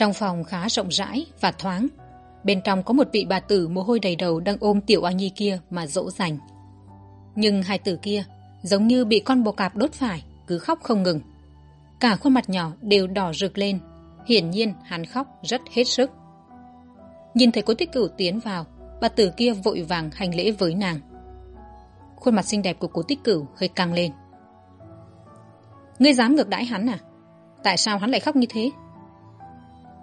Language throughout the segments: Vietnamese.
Trong phòng khá rộng rãi và thoáng. Bên trong có một vị bà tử mồ hôi đầy đầu đang ôm tiểu a nhi kia mà dỗ dành. Nhưng hai tử kia giống như bị con bò cạp đốt phải, cứ khóc không ngừng. Cả khuôn mặt nhỏ đều đỏ rực lên. Hiển nhiên hắn khóc rất hết sức. Nhìn thấy cố tích cửu tiến vào, bà tử kia vội vàng hành lễ với nàng. Khuôn mặt xinh đẹp của cố tích cửu hơi căng lên. Ngươi dám ngược đãi hắn à? Tại sao hắn lại khóc như thế?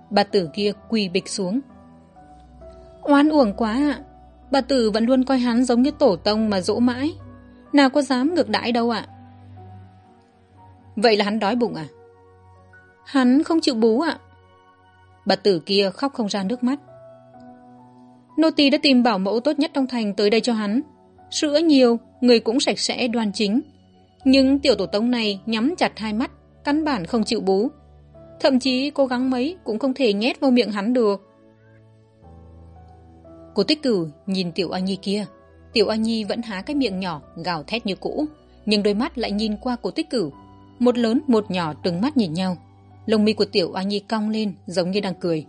Bà tử kia quỳ bịch xuống. Oan uổng quá ạ. Bà tử vẫn luôn coi hắn giống như tổ tông mà dỗ mãi. Nào có dám ngược đãi đâu ạ. Vậy là hắn đói bụng à? Hắn không chịu bú ạ. Bà tử kia khóc không ra nước mắt. Nô tỳ đã tìm bảo mẫu tốt nhất trong thành tới đây cho hắn. Sữa nhiều, người cũng sạch sẽ, đoan chính. Nhưng tiểu tổ tông này nhắm chặt hai mắt, căn bản không chịu bú thậm chí cố gắng mấy cũng không thể nhét vào miệng hắn được. Cô tích cử nhìn tiểu a nhi kia. Tiểu a nhi vẫn há cái miệng nhỏ, gào thét như cũ, nhưng đôi mắt lại nhìn qua cô tích cử một lớn, một nhỏ trừng mắt nhìn nhau. Lông mi của tiểu a nhi cong lên, giống như đang cười.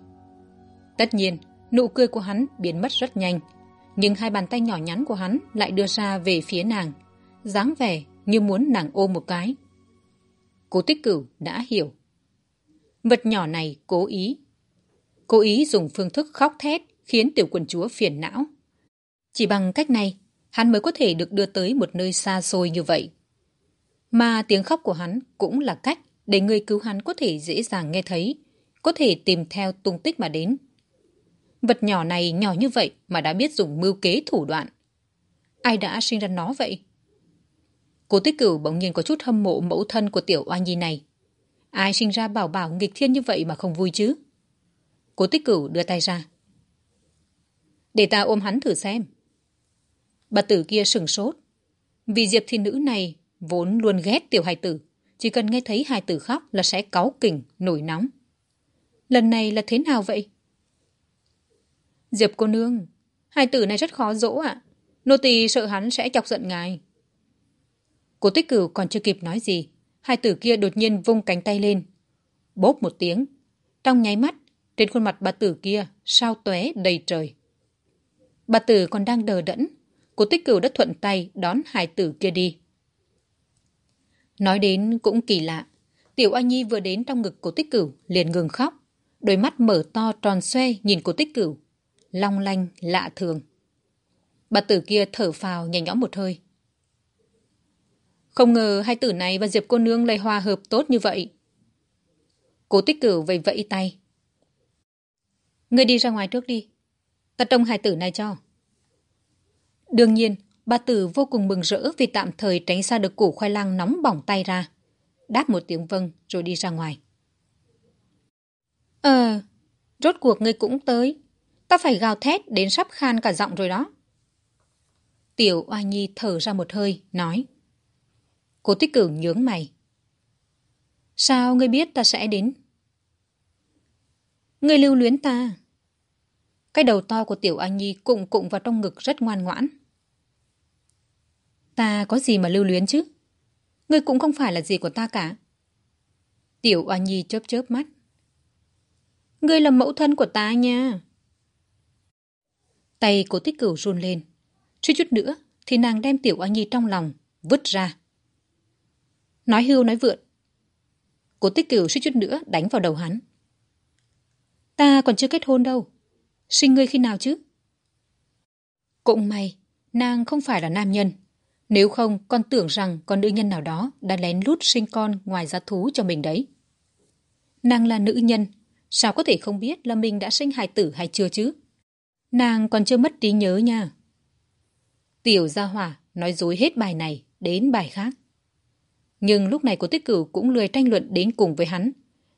Tất nhiên, nụ cười của hắn biến mất rất nhanh, nhưng hai bàn tay nhỏ nhắn của hắn lại đưa ra về phía nàng, dáng vẻ như muốn nàng ôm một cái. Cô tích cửu đã hiểu vật nhỏ này cố ý. Cố ý dùng phương thức khóc thét, khiến tiểu quần chúa phiền não. Chỉ bằng cách này, hắn mới có thể được đưa tới một nơi xa xôi như vậy. Mà tiếng khóc của hắn cũng là cách để người cứu hắn có thể dễ dàng nghe thấy, có thể tìm theo tung tích mà đến. Vật nhỏ này nhỏ như vậy mà đã biết dùng mưu kế thủ đoạn. Ai đã sinh ra nó vậy? Cô tích cửu bỗng nhiên có chút hâm mộ mẫu thân của tiểu oa nhi này ai sinh ra bảo bảo nghịch thiên như vậy mà không vui chứ? Cố tích cửu đưa tay ra. Để ta ôm hắn thử xem. Bà tử kia sừng sốt. Vì diệp thiên nữ này vốn luôn ghét tiểu hài tử, chỉ cần nghe thấy hài tử khóc là sẽ cáu kỉnh, nổi nóng. Lần này là thế nào vậy? Diệp cô nương, hài tử này rất khó dỗ ạ. Nô tỳ sợ hắn sẽ chọc giận ngài. Cố tích cửu còn chưa kịp nói gì hai tử kia đột nhiên vung cánh tay lên. Bốp một tiếng. Trong nháy mắt, trên khuôn mặt bà tử kia sao tóe đầy trời. Bà tử còn đang đờ đẫn. Cô tích cửu đã thuận tay đón hai tử kia đi. Nói đến cũng kỳ lạ. Tiểu a nhi vừa đến trong ngực cổ tích cửu liền ngừng khóc. Đôi mắt mở to tròn xoe nhìn cổ tích cửu. Long lanh lạ thường. Bà tử kia thở phào nhẹ nhõm một hơi không ngờ hai tử này và Diệp cô nương lại hòa hợp tốt như vậy. Cố tích cửu vẫy vẫy tay. Ngươi đi ra ngoài trước đi. Ta trông hai tử này cho. Đương nhiên, bà tử vô cùng mừng rỡ vì tạm thời tránh xa được củ khoai lang nóng bỏng tay ra. Đáp một tiếng vâng rồi đi ra ngoài. Ờ, rốt cuộc ngươi cũng tới. Ta phải gào thét đến sắp khan cả giọng rồi đó. Tiểu oa nhi thở ra một hơi, nói. Cô tích cửu nhướng mày. Sao ngươi biết ta sẽ đến? Ngươi lưu luyến ta. Cái đầu to của Tiểu Anh Nhi cụng cụng vào trong ngực rất ngoan ngoãn. Ta có gì mà lưu luyến chứ? Ngươi cũng không phải là gì của ta cả. Tiểu Anh Nhi chớp chớp mắt. Ngươi là mẫu thân của ta nha. Tay của tích cửu run lên. Chút chút nữa thì nàng đem Tiểu Anh Nhi trong lòng, vứt ra. Nói hưu nói vượn. Cố tích cửu suýt chút nữa đánh vào đầu hắn. Ta còn chưa kết hôn đâu. Sinh ngươi khi nào chứ? Cũng may, nàng không phải là nam nhân. Nếu không, con tưởng rằng con nữ nhân nào đó đã lén lút sinh con ngoài giá thú cho mình đấy. Nàng là nữ nhân, Sao có thể không biết là mình đã sinh hài tử hay chưa chứ? Nàng còn chưa mất trí nhớ nha. Tiểu gia hỏa nói dối hết bài này đến bài khác. Nhưng lúc này cô tích cửu cũng lười tranh luận đến cùng với hắn.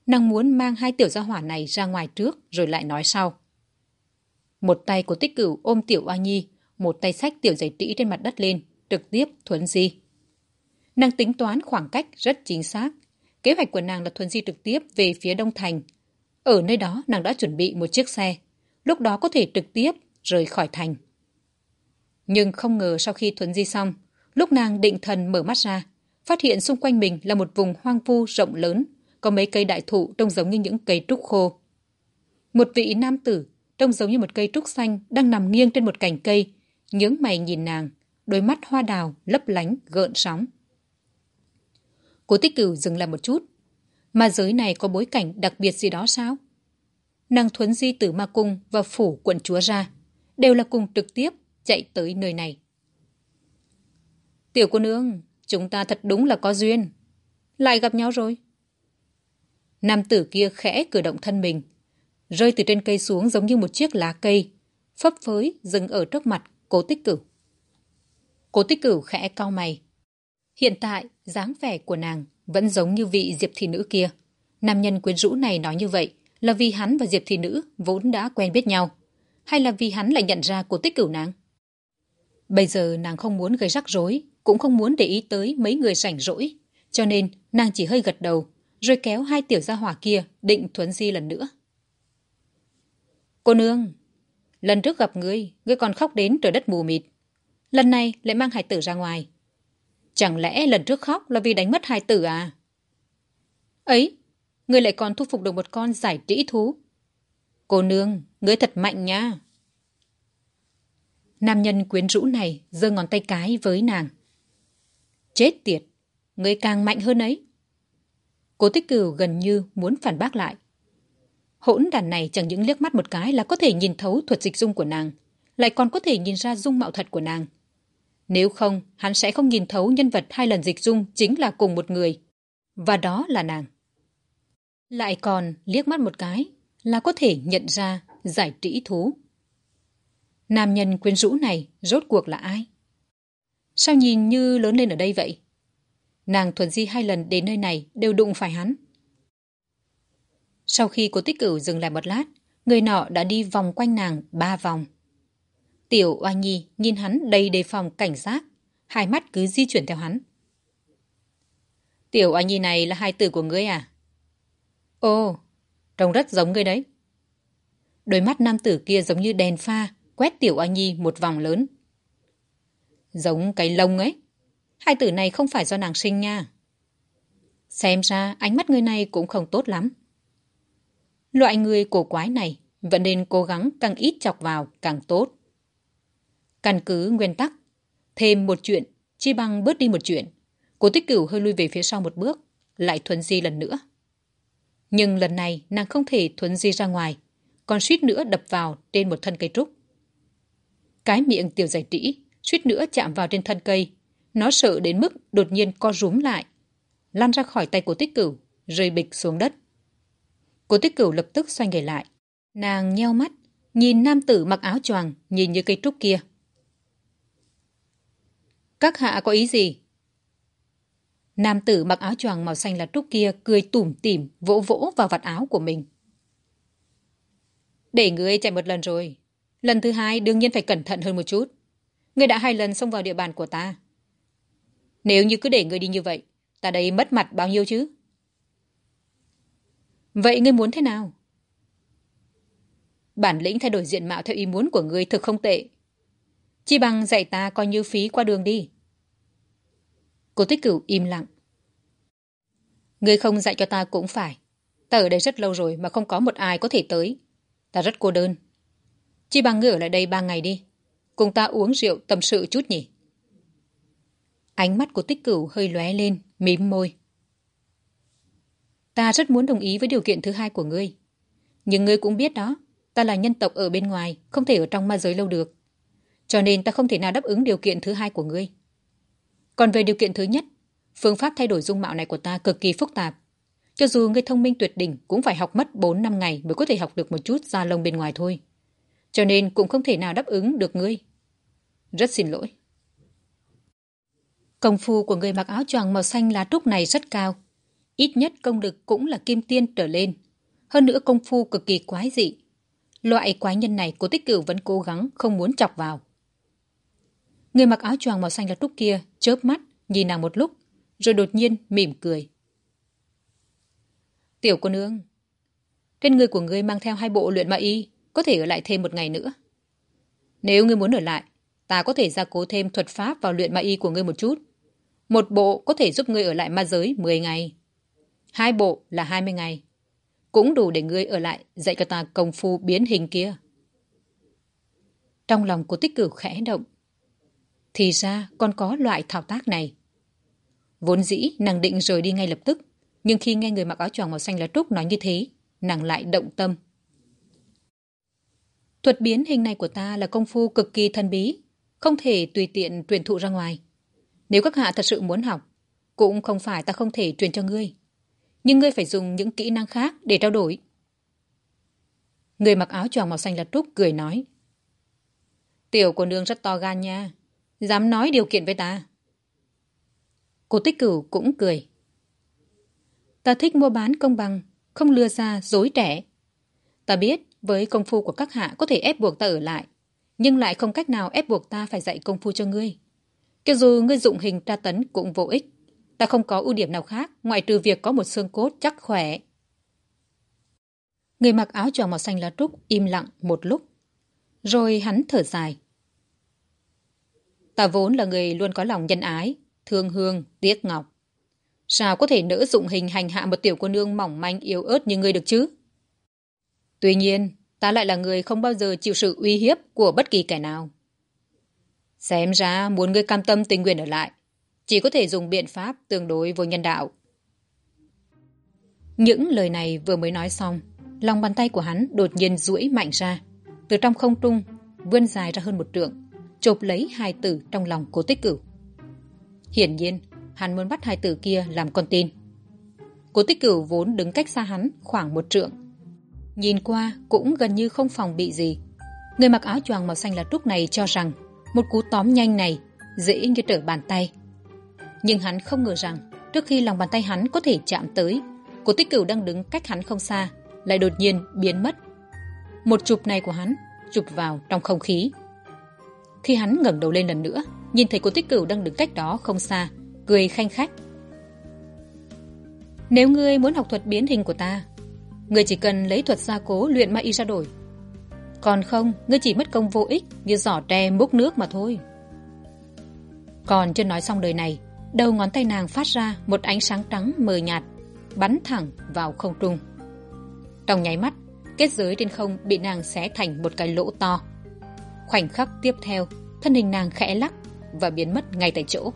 Nàng muốn mang hai tiểu gia hỏa này ra ngoài trước rồi lại nói sau. Một tay của tích cửu ôm tiểu oa nhi, một tay sách tiểu giày trĩ trên mặt đất lên, trực tiếp thuấn di. Nàng tính toán khoảng cách rất chính xác. Kế hoạch của nàng là thuấn di trực tiếp về phía Đông Thành. Ở nơi đó nàng đã chuẩn bị một chiếc xe. Lúc đó có thể trực tiếp rời khỏi thành. Nhưng không ngờ sau khi thuấn di xong, lúc nàng định thần mở mắt ra, phát hiện xung quanh mình là một vùng hoang vu rộng lớn, có mấy cây đại thụ trông giống như những cây trúc khô. Một vị nam tử trông giống như một cây trúc xanh đang nằm nghiêng trên một cành cây, nhướng mày nhìn nàng, đôi mắt hoa đào lấp lánh gợn sóng. Cố tích cửu dừng lại một chút. Mà giới này có bối cảnh đặc biệt gì đó sao? Nàng thuấn di tử ma cung và phủ quận chúa ra, đều là cùng trực tiếp chạy tới nơi này. Tiểu cô nương, chúng ta thật đúng là có duyên. Lại gặp nhau rồi. Nam tử kia khẽ cử động thân mình, rơi từ trên cây xuống giống như một chiếc lá cây, phấp phới dừng ở trước mặt cố tích cửu. Cố tích cửu khẽ cau mày. Hiện tại, dáng vẻ của nàng vẫn giống như vị diệp thị nữ kia. Nam nhân quyến rũ này nói như vậy là vì hắn và diệp thị nữ vốn đã quen biết nhau, hay là vì hắn lại nhận ra cố tích cửu nàng? Bây giờ nàng không muốn gây rắc rối, cũng không muốn để ý tới mấy người rảnh rỗi, cho nên nàng chỉ hơi gật đầu, rồi kéo hai tiểu gia hỏa kia định thuấn di lần nữa. Cô nương, lần trước gặp ngươi, ngươi còn khóc đến trời đất mù mịt. Lần này lại mang hải tử ra ngoài. Chẳng lẽ lần trước khóc là vì đánh mất hải tử à? Ấy, ngươi lại còn thu phục được một con giải trĩ thú. Cô nương, ngươi thật mạnh nha. Nam nhân quyến rũ này giơ ngón tay cái với nàng. Chết tiệt, người càng mạnh hơn ấy. Cố tích cửu gần như muốn phản bác lại. Hỗn đàn này chẳng những liếc mắt một cái là có thể nhìn thấu thuật dịch dung của nàng, lại còn có thể nhìn ra dung mạo thật của nàng. Nếu không, hắn sẽ không nhìn thấu nhân vật hai lần dịch dung chính là cùng một người. Và đó là nàng. Lại còn liếc mắt một cái là có thể nhận ra giải trĩ thú. Nam nhân quyến rũ này rốt cuộc là ai? Sao nhìn như lớn lên ở đây vậy? Nàng thuần di hai lần đến nơi này đều đụng phải hắn. Sau khi cô tích cửu dừng lại một lát, người nọ đã đi vòng quanh nàng ba vòng. Tiểu oa nhi nhìn hắn đầy đề phòng cảnh giác, hai mắt cứ di chuyển theo hắn. Tiểu oa nhi này là hai tử của ngươi à? Ồ, trông rất giống ngươi đấy. Đôi mắt nam tử kia giống như đèn pha, quét tiểu oa nhi một vòng lớn. Giống cái lông ấy. Hai tử này không phải do nàng sinh nha. Xem ra ánh mắt người này cũng không tốt lắm. Loại người cổ quái này vẫn nên cố gắng càng ít chọc vào càng tốt. Căn cứ nguyên tắc, thêm một chuyện, chi bằng bớt đi một chuyện. Cố tích cửu hơi lui về phía sau một bước, lại thuần di lần nữa. Nhưng lần này nàng không thể thuần di ra ngoài, còn suýt nữa đập vào trên một thân cây trúc. Cái miệng tiểu giải trĩ, suýt nữa chạm vào trên thân cây. Nó sợ đến mức đột nhiên co rúm lại, lan ra khỏi tay của tích cửu, rơi bịch xuống đất. Cô tích cửu lập tức xoay người lại. Nàng nheo mắt, nhìn nam tử mặc áo choàng nhìn như cây trúc kia. Các hạ có ý gì? Nam tử mặc áo choàng màu xanh là trúc kia cười tủm tỉm vỗ vỗ vào vạt áo của mình. Để người chạy một lần rồi. Lần thứ hai đương nhiên phải cẩn thận hơn một chút. Người đã hai lần xông vào địa bàn của ta. Nếu như cứ để người đi như vậy, ta đây mất mặt bao nhiêu chứ? Vậy ngươi muốn thế nào? Bản lĩnh thay đổi diện mạo theo ý muốn của ngươi thực không tệ. Chi bằng dạy ta coi như phí qua đường đi. Cô tích cửu im lặng. Ngươi không dạy cho ta cũng phải. Ta ở đây rất lâu rồi mà không có một ai có thể tới. Ta rất cô đơn. Chi bằng ngươi ở lại đây ba ngày đi. Cùng ta uống rượu tâm sự chút nhỉ. Ánh mắt của tích cửu hơi lóe lên, mím môi. Ta rất muốn đồng ý với điều kiện thứ hai của ngươi. Nhưng ngươi cũng biết đó, ta là nhân tộc ở bên ngoài, không thể ở trong ma giới lâu được. Cho nên ta không thể nào đáp ứng điều kiện thứ hai của ngươi. Còn về điều kiện thứ nhất, phương pháp thay đổi dung mạo này của ta cực kỳ phức tạp. Cho dù người thông minh tuyệt đỉnh cũng phải học mất 4 năm ngày mới có thể học được một chút da lông bên ngoài thôi. Cho nên cũng không thể nào đáp ứng được ngươi. Rất xin lỗi. Công phu của người mặc áo choàng màu xanh lá trúc này rất cao. Ít nhất công lực cũng là kim tiên trở lên. Hơn nữa công phu cực kỳ quái dị. Loại quái nhân này của tích cửu vẫn cố gắng không muốn chọc vào. Người mặc áo choàng màu xanh lá trúc kia chớp mắt nhìn nàng một lúc rồi đột nhiên mỉm cười. Tiểu cô nương, trên người của ngươi mang theo hai bộ luyện ma y, có thể ở lại thêm một ngày nữa. Nếu ngươi muốn ở lại, ta có thể gia cố thêm thuật pháp vào luyện ma y của ngươi một chút. Một bộ có thể giúp ngươi ở lại ma giới 10 ngày. Hai bộ là 20 ngày. Cũng đủ để ngươi ở lại dạy cho ta công phu biến hình kia. Trong lòng của tích cửu khẽ động. Thì ra còn có loại thao tác này. Vốn dĩ nàng định rời đi ngay lập tức. Nhưng khi nghe người mặc áo choàng màu xanh lá trúc nói như thế, nàng lại động tâm. Thuật biến hình này của ta là công phu cực kỳ thân bí, không thể tùy tiện truyền thụ ra ngoài. Nếu các hạ thật sự muốn học, cũng không phải ta không thể truyền cho ngươi. Nhưng ngươi phải dùng những kỹ năng khác để trao đổi. Người mặc áo choàng màu xanh là trúc cười nói. Tiểu của nương rất to gan nha. Dám nói điều kiện với ta. Cô tích cửu cũng cười. Ta thích mua bán công bằng, không lừa ra dối trẻ. Ta biết với công phu của các hạ có thể ép buộc ta ở lại, nhưng lại không cách nào ép buộc ta phải dạy công phu cho ngươi. Cho dù ngươi dụng hình tra tấn cũng vô ích. Ta không có ưu điểm nào khác ngoại trừ việc có một xương cốt chắc khỏe. Người mặc áo choàng màu xanh lá trúc im lặng một lúc. Rồi hắn thở dài. Ta vốn là người luôn có lòng nhân ái, thương hương, tiếc ngọc. Sao có thể nỡ dụng hình hành hạ một tiểu cô nương mỏng manh yếu ớt như ngươi được chứ? Tuy nhiên, ta lại là người không bao giờ chịu sự uy hiếp của bất kỳ kẻ nào. Xem ra muốn ngươi cam tâm tình nguyện ở lại, chỉ có thể dùng biện pháp tương đối vô nhân đạo. Những lời này vừa mới nói xong, lòng bàn tay của hắn đột nhiên duỗi mạnh ra. Từ trong không trung, vươn dài ra hơn một trượng, chộp lấy hai tử trong lòng cố tích cửu. Hiển nhiên, hắn muốn bắt hai tử kia làm con tin. Cố tích cửu vốn đứng cách xa hắn khoảng một trượng. Nhìn qua cũng gần như không phòng bị gì. Người mặc áo choàng màu xanh lá trúc này cho rằng một cú tóm nhanh này dễ như trở bàn tay. Nhưng hắn không ngờ rằng trước khi lòng bàn tay hắn có thể chạm tới, cổ tích cửu đang đứng cách hắn không xa, lại đột nhiên biến mất. Một chụp này của hắn chụp vào trong không khí. Khi hắn ngẩng đầu lên lần nữa, nhìn thấy cô tích cửu đang đứng cách đó không xa, cười khanh khách. Nếu ngươi muốn học thuật biến hình của ta, ngươi chỉ cần lấy thuật gia cố luyện ma y ra đổi. Còn không, ngươi chỉ mất công vô ích như giỏ tre múc nước mà thôi. Còn chưa nói xong đời này, đầu ngón tay nàng phát ra một ánh sáng trắng mờ nhạt, bắn thẳng vào không trung. Trong nháy mắt, kết giới trên không bị nàng xé thành một cái lỗ to. Khoảnh khắc tiếp theo, thân hình nàng khẽ lắc và biến mất ngay tại chỗ.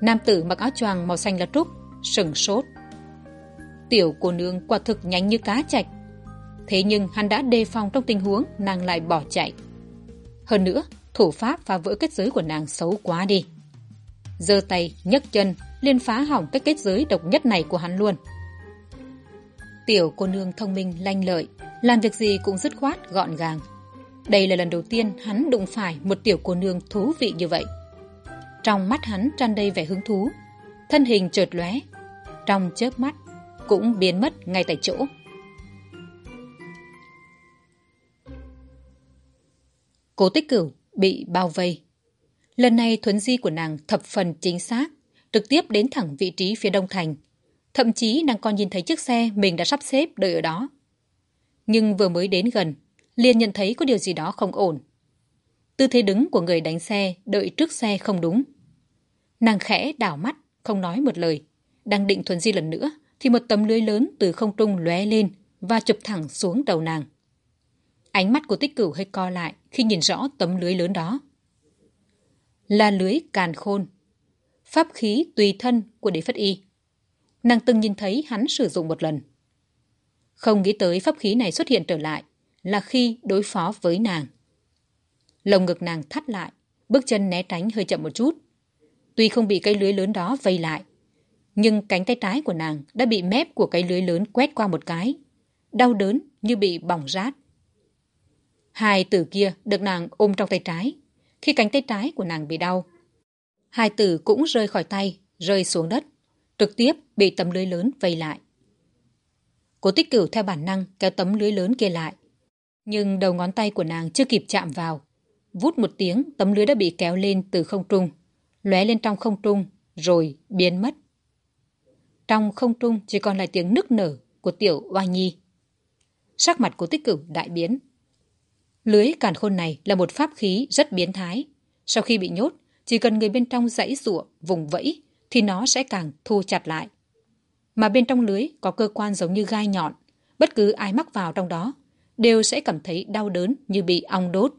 Nam tử mặc áo choàng màu xanh lá trúc, sừng sốt. Tiểu cô nương quả thực nhanh như cá chạch. Thế nhưng hắn đã đề phòng trong tình huống nàng lại bỏ chạy. Hơn nữa, thủ pháp phá vỡ kết giới của nàng xấu quá đi. giơ tay, nhấc chân, liên phá hỏng cái kết giới độc nhất này của hắn luôn. Tiểu cô nương thông minh lanh lợi, làm việc gì cũng dứt khoát, gọn gàng. Đây là lần đầu tiên hắn đụng phải một tiểu cô nương thú vị như vậy. Trong mắt hắn tràn đầy vẻ hứng thú. Thân hình chợt lóe, trong chớp mắt cũng biến mất ngay tại chỗ. Cố tích cửu bị bao vây. Lần này thuấn di của nàng thập phần chính xác, trực tiếp đến thẳng vị trí phía đông thành. Thậm chí nàng còn nhìn thấy chiếc xe mình đã sắp xếp đợi ở đó. Nhưng vừa mới đến gần, liền nhận thấy có điều gì đó không ổn. Tư thế đứng của người đánh xe đợi trước xe không đúng. Nàng khẽ đảo mắt, không nói một lời. Đang định thuần di lần nữa, thì một tấm lưới lớn từ không trung lóe lên và chụp thẳng xuống đầu nàng. Ánh mắt của tích cửu hơi co lại khi nhìn rõ tấm lưới lớn đó. Là lưới càn khôn. Pháp khí tùy thân của đế phất y. Nàng từng nhìn thấy hắn sử dụng một lần. Không nghĩ tới pháp khí này xuất hiện trở lại là khi đối phó với nàng. Lồng ngực nàng thắt lại, bước chân né tránh hơi chậm một chút. Tuy không bị cây lưới lớn đó vây lại, nhưng cánh tay trái của nàng đã bị mép của cái lưới lớn quét qua một cái. Đau đớn như bị bỏng rát. Hai tử kia được nàng ôm trong tay trái. Khi cánh tay trái của nàng bị đau, hai tử cũng rơi khỏi tay, rơi xuống đất, trực tiếp bị tấm lưới lớn vây lại. Cố tích cửu theo bản năng kéo tấm lưới lớn kia lại. Nhưng đầu ngón tay của nàng chưa kịp chạm vào. Vút một tiếng, tấm lưới đã bị kéo lên từ không trung, lóe lên trong không trung, rồi biến mất. Trong không trung chỉ còn lại tiếng nức nở của tiểu oa nhi. Sắc mặt của tích cửu đại biến. Lưới càn khôn này là một pháp khí rất biến thái. Sau khi bị nhốt, chỉ cần người bên trong dãy rụa, vùng vẫy, thì nó sẽ càng thu chặt lại. Mà bên trong lưới có cơ quan giống như gai nhọn. Bất cứ ai mắc vào trong đó, đều sẽ cảm thấy đau đớn như bị ong đốt.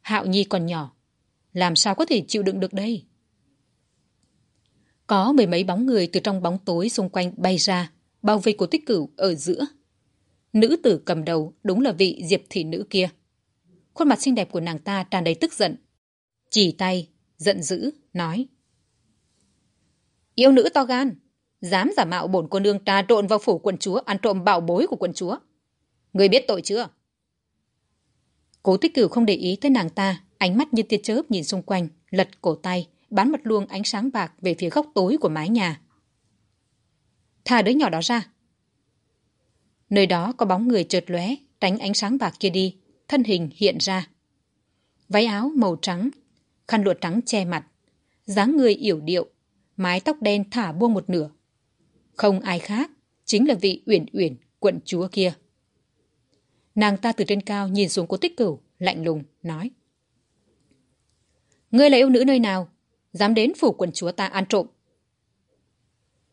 Hạo Nhi còn nhỏ, làm sao có thể chịu đựng được đây? Có mười mấy bóng người từ trong bóng tối xung quanh bay ra, bao vây của tích cửu ở giữa. Nữ tử cầm đầu đúng là vị diệp thị nữ kia. Khuôn mặt xinh đẹp của nàng ta tràn đầy tức giận. Chỉ tay, giận dữ, nói. Yêu nữ to gan, dám giả mạo bổn cô nương trà trộn vào phủ quận chúa ăn trộm bảo bối của quận chúa. Người biết tội chưa? Cố tích cửu không để ý tới nàng ta, ánh mắt như tia chớp nhìn xung quanh, lật cổ tay, bắn một luồng ánh sáng bạc về phía góc tối của mái nhà. Thả đứa nhỏ đó ra. Nơi đó có bóng người trượt lóe, tránh ánh sáng bạc kia đi, thân hình hiện ra. Váy áo màu trắng, khăn lụa trắng che mặt, dáng người yểu điệu, mái tóc đen thả buông một nửa. Không ai khác, chính là vị uyển uyển quận chúa kia. Nàng ta từ trên cao nhìn xuống cố tích cửu, lạnh lùng, nói. Ngươi là yêu nữ nơi nào? Dám đến phủ quần chúa ta ăn trộm.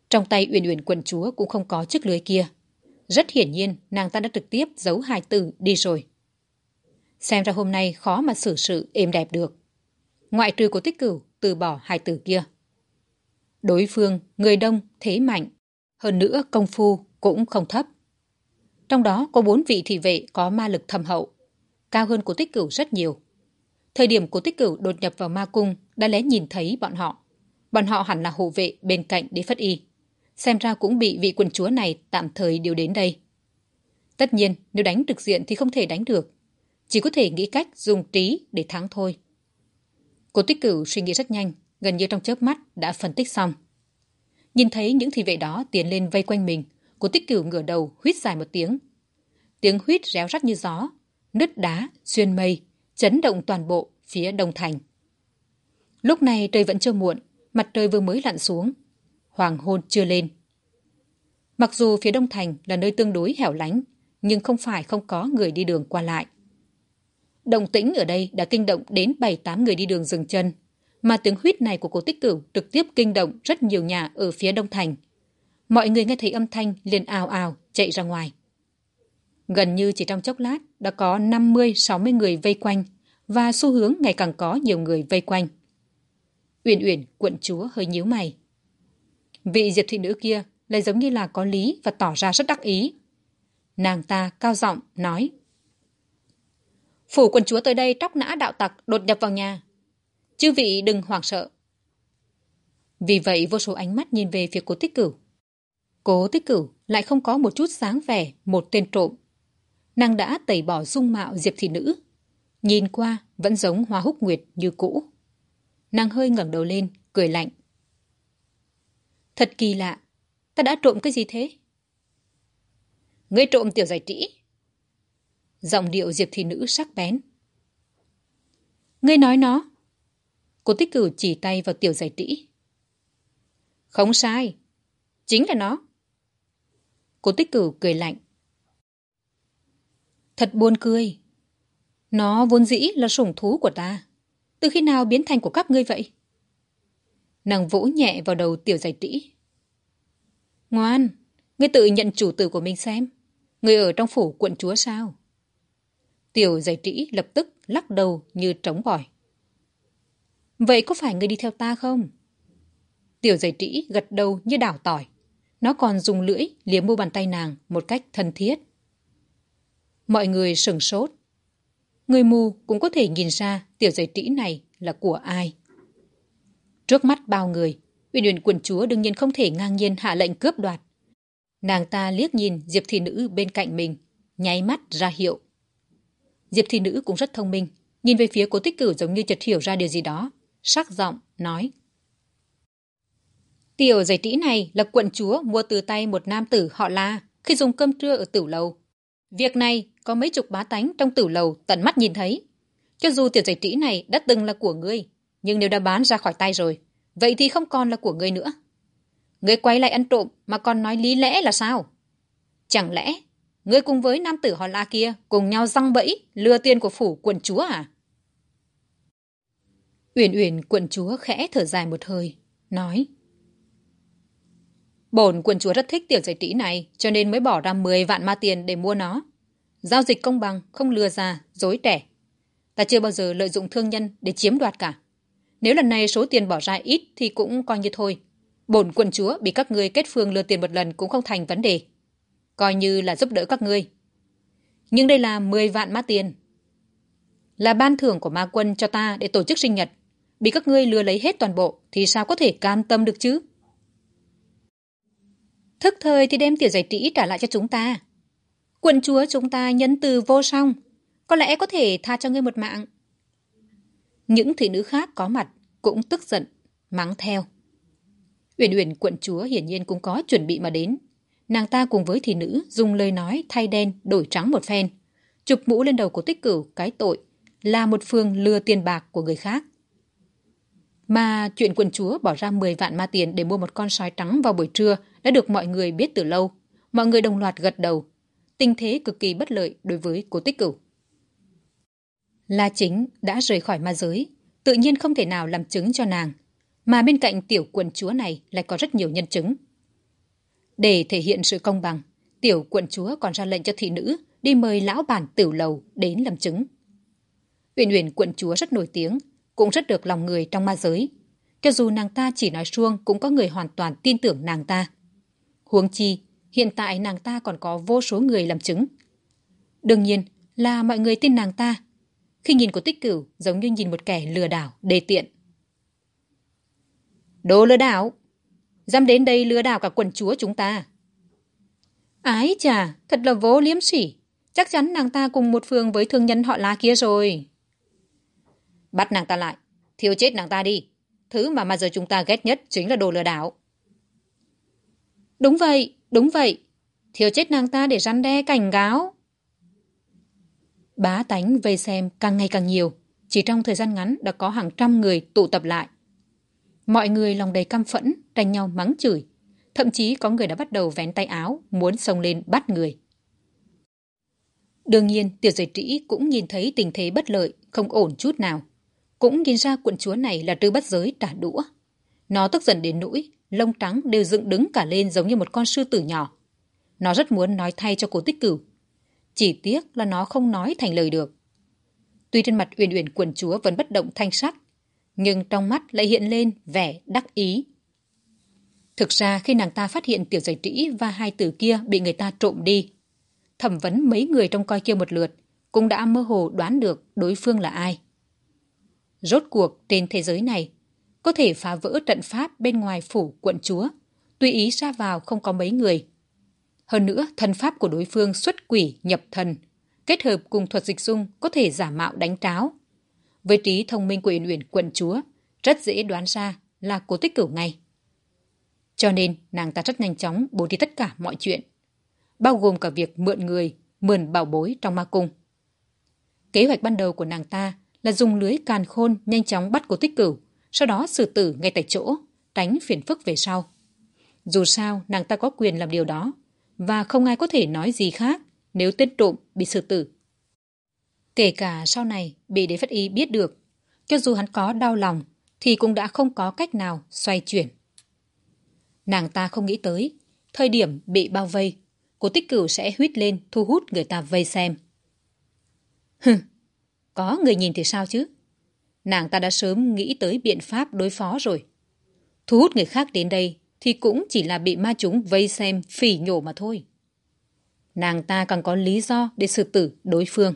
Trong tay uyển uyển quần chúa cũng không có chiếc lưới kia. Rất hiển nhiên, nàng ta đã trực tiếp giấu hài tử đi rồi. Xem ra hôm nay khó mà xử sự êm đẹp được. Ngoại trừ của tích cửu từ bỏ hài tử kia. Đối phương, người đông, thế mạnh. Hơn nữa công phu cũng không thấp. Trong đó có bốn vị thị vệ có ma lực thâm hậu, cao hơn của tích cửu rất nhiều. Thời điểm của tích cửu đột nhập vào ma cung đã lẽ nhìn thấy bọn họ. Bọn họ hẳn là hộ vệ bên cạnh đế phất y. Xem ra cũng bị vị quần chúa này tạm thời điều đến đây. Tất nhiên, nếu đánh trực diện thì không thể đánh được. Chỉ có thể nghĩ cách dùng trí để thắng thôi. Cô tích cửu suy nghĩ rất nhanh, gần như trong chớp mắt đã phân tích xong. Nhìn thấy những thị vệ đó tiến lên vây quanh mình, cô tích cửu ngửa đầu huýt dài một tiếng. Tiếng huýt réo rắt như gió, nứt đá, xuyên mây, chấn động toàn bộ phía đông thành. Lúc này trời vẫn chưa muộn, mặt trời vừa mới lặn xuống. Hoàng hôn chưa lên. Mặc dù phía đông thành là nơi tương đối hẻo lánh, nhưng không phải không có người đi đường qua lại. Động tĩnh ở đây đã kinh động đến 7-8 người đi đường dừng chân, mà tiếng huyết này của cô tích cửu trực tiếp kinh động rất nhiều nhà ở phía đông thành. Mọi người nghe thấy âm thanh liền ào ào chạy ra ngoài. Gần như chỉ trong chốc lát đã có 50-60 người vây quanh và xu hướng ngày càng có nhiều người vây quanh. Uyển Uyển, quận chúa hơi nhíu mày. Vị diệp thị nữ kia lại giống như là có lý và tỏ ra rất đắc ý. Nàng ta cao giọng nói. Phủ quận chúa tới đây tróc nã đạo tặc đột nhập vào nhà. Chư vị đừng hoảng sợ. Vì vậy vô số ánh mắt nhìn về phía cố tích cửu. Cố tích cửu lại không có một chút sáng vẻ một tên trộm. Nàng đã tẩy bỏ dung mạo diệp thị nữ. Nhìn qua vẫn giống hoa húc nguyệt như cũ. Nàng hơi ngẩng đầu lên, cười lạnh. Thật kỳ lạ, ta đã trộm cái gì thế? Ngươi trộm tiểu giải trĩ. Giọng điệu diệp thị nữ sắc bén. Ngươi nói nó. Cô tích cử chỉ tay vào tiểu giải trĩ. Không sai, chính là nó. Cô tích cử cười lạnh. Thật buồn cười. Nó vốn dĩ là sủng thú của ta. Từ khi nào biến thành của các ngươi vậy? Nàng vỗ nhẹ vào đầu tiểu giải trĩ. Ngoan, ngươi tự nhận chủ tử của mình xem. Ngươi ở trong phủ quận chúa sao? Tiểu giải trĩ lập tức lắc đầu như trống bỏi. Vậy có phải ngươi đi theo ta không? Tiểu giải trĩ gật đầu như đảo tỏi. Nó còn dùng lưỡi liếm mu bàn tay nàng một cách thân thiết. Mọi người sừng sốt. Người mù cũng có thể nhìn ra tiểu giải trĩ này là của ai. Trước mắt bao người, uyển uyển quần chúa đương nhiên không thể ngang nhiên hạ lệnh cướp đoạt. Nàng ta liếc nhìn diệp thị nữ bên cạnh mình nháy mắt ra hiệu. Diệp thị nữ cũng rất thông minh nhìn về phía cố tích cử giống như chợt hiểu ra điều gì đó sắc giọng nói. Tiểu giày trĩ này là quận chúa mua từ tay một nam tử họ la khi dùng cơm trưa ở tử lầu. Việc này có mấy chục bá tánh trong tử lầu tận mắt nhìn thấy. Cho dù tiểu giải trĩ này đã từng là của ngươi, nhưng nếu đã bán ra khỏi tay rồi, vậy thì không còn là của ngươi nữa. Ngươi quay lại ăn trộm mà còn nói lý lẽ là sao? Chẳng lẽ ngươi cùng với nam tử họ la kia cùng nhau răng bẫy, lừa tiền của phủ quận chúa à? Uyển uyển, quận chúa khẽ thở dài một hơi, nói, bổn quận chúa rất thích tiểu giải trĩ này, cho nên mới bỏ ra mười vạn ma tiền để mua nó giao dịch công bằng, không lừa già, dối trẻ. Ta chưa bao giờ lợi dụng thương nhân để chiếm đoạt cả. Nếu lần này số tiền bỏ ra ít thì cũng coi như thôi. Bổn quận chúa bị các ngươi kết phương lừa tiền một lần cũng không thành vấn đề. Coi như là giúp đỡ các ngươi. Nhưng đây là mười vạn mã tiền. Là ban thưởng của ma quân cho ta để tổ chức sinh nhật. Bị các ngươi lừa lấy hết toàn bộ thì sao có thể cam tâm được chứ? Thức thời thì đem tiểu giải trĩ trả lại cho chúng ta quận chúa chúng ta nhân từ vô song, có lẽ có thể tha cho ngươi một mạng. Những thị nữ khác có mặt cũng tức giận, mắng theo. Uyển uyển quận chúa hiển nhiên cũng có chuẩn bị mà đến. Nàng ta cùng với thị nữ dùng lời nói thay đen đổi trắng một phen, chụp mũ lên đầu của tích cửu cái tội là một phương lừa tiền bạc của người khác. Mà chuyện Quận chúa bỏ ra mười vạn ma tiền để mua một con sói trắng vào buổi trưa đã được mọi người biết từ lâu. Mọi người đồng loạt gật đầu tình thế cực kỳ bất lợi đối với cố tích cửu. La chính đã rời khỏi ma giới, tự nhiên không thể nào làm chứng cho nàng, mà bên cạnh tiểu quận chúa này lại có rất nhiều nhân chứng. Để thể hiện sự công bằng, tiểu quận chúa còn ra lệnh cho thị nữ đi mời lão bản tiểu lầu đến làm chứng. Uyển uyển quận chúa rất nổi tiếng, cũng rất được lòng người trong ma giới. Cho dù nàng ta chỉ nói suông cũng có người hoàn toàn tin tưởng nàng ta. Huống chi hiện tại nàng ta còn có vô số người làm chứng. Đương nhiên là mọi người tin nàng ta. Khi nhìn của tích cửu giống như nhìn một kẻ lừa đảo đề tiện. Đồ lừa đảo? Dám đến đây lừa đảo cả quần chúa chúng ta. Ái chà, thật là vô liếm sỉ. Chắc chắn nàng ta cùng một phường với thương nhân họ lá kia rồi. Bắt nàng ta lại. Thiêu chết nàng ta đi. Thứ mà mà giờ chúng ta ghét nhất chính là đồ lừa đảo. Đúng vậy đúng vậy. Thiếu chết nàng ta để răn đe cảnh cáo. Bá tánh vây xem càng ngày càng nhiều. Chỉ trong thời gian ngắn đã có hàng trăm người tụ tập lại. Mọi người lòng đầy căm phẫn, tranh nhau mắng chửi. Thậm chí có người đã bắt đầu vén tay áo, muốn xông lên bắt người. Đương nhiên, tiểu giới trĩ cũng nhìn thấy tình thế bất lợi, không ổn chút nào. Cũng nhìn ra quận chúa này là trư bắt giới trả đũa nó tức giận đến nỗi lông trắng đều dựng đứng cả lên giống như một con sư tử nhỏ. Nó rất muốn nói thay cho cố tích cửu. Chỉ tiếc là nó không nói thành lời được. Tuy trên mặt uyển uyển quần chúa vẫn bất động thanh sắc nhưng trong mắt lại hiện lên vẻ đắc ý. Thực ra khi nàng ta phát hiện tiểu giải trĩ và hai tử kia bị người ta trộm đi thẩm vấn mấy người trong coi kia một lượt cũng đã mơ hồ đoán được đối phương là ai. Rốt cuộc trên thế giới này, có thể phá vỡ trận pháp bên ngoài phủ quận chúa, tùy ý ra vào không có mấy người. Hơn nữa, thần pháp của đối phương xuất quỷ nhập thần, kết hợp cùng thuật dịch dung có thể giả mạo đánh tráo. Với trí thông minh của Uyển Uyển quận chúa, rất dễ đoán ra là cố tích cửu ngay. Cho nên, nàng ta rất nhanh chóng bố trí tất cả mọi chuyện, bao gồm cả việc mượn người, mượn bảo bối trong ma cung. Kế hoạch ban đầu của nàng ta là dùng lưới càn khôn nhanh chóng bắt cố tích cửu, sau đó xử tử ngay tại chỗ, tránh phiền phức về sau. Dù sao, nàng ta có quyền làm điều đó, và không ai có thể nói gì khác nếu tên trộm bị xử tử. Kể cả sau này bị đế phất y biết được, cho dù hắn có đau lòng, thì cũng đã không có cách nào xoay chuyển. Nàng ta không nghĩ tới, thời điểm bị bao vây, cố tích cửu sẽ huýt lên thu hút người ta vây xem. Hừ, có người nhìn thì sao chứ? Nàng ta đã sớm nghĩ tới biện pháp đối phó rồi. Thu hút người khác đến đây thì cũng chỉ là bị ma chúng vây xem phỉ nhổ mà thôi. Nàng ta còn có lý do để xử tử đối phương.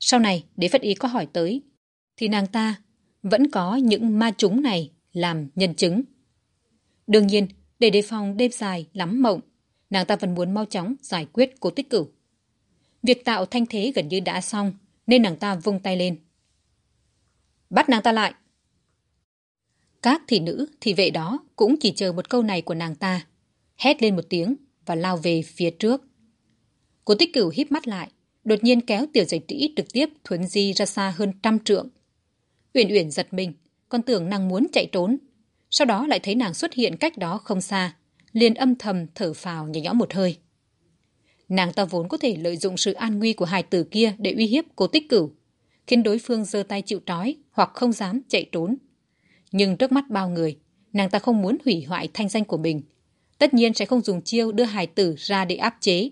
Sau này, đế phất ý có hỏi tới, thì nàng ta vẫn có những ma chúng này làm nhân chứng. đương nhiên để đề phòng đêm dài lắm mộng nàng ta vẫn muốn mau chóng giải quyết cố tích cửu việc tạo thanh thế gần như đã xong nên nàng ta vung tay lên bắt nàng ta lại. Các thị nữ, thị vệ đó cũng chỉ chờ một câu này của nàng ta, hét lên một tiếng và lao về phía trước. Cố tích cửu híp mắt lại, đột nhiên kéo tiểu giày trĩ trực tiếp thuấn di ra xa hơn trăm trượng. Uyển uyển giật mình, còn tưởng nàng muốn chạy trốn. Sau đó lại thấy nàng xuất hiện cách đó không xa, liền âm thầm thở phào nhẹ nhõm một hơi. Nàng ta vốn có thể lợi dụng sự an nguy của hài tử kia để uy hiếp cố tích cửu khiến đối phương giơ tay chịu trói hoặc không dám chạy trốn. Nhưng trước mắt bao người, nàng ta không muốn hủy hoại thanh danh của mình. Tất nhiên sẽ không dùng chiêu đưa hài tử ra để áp chế.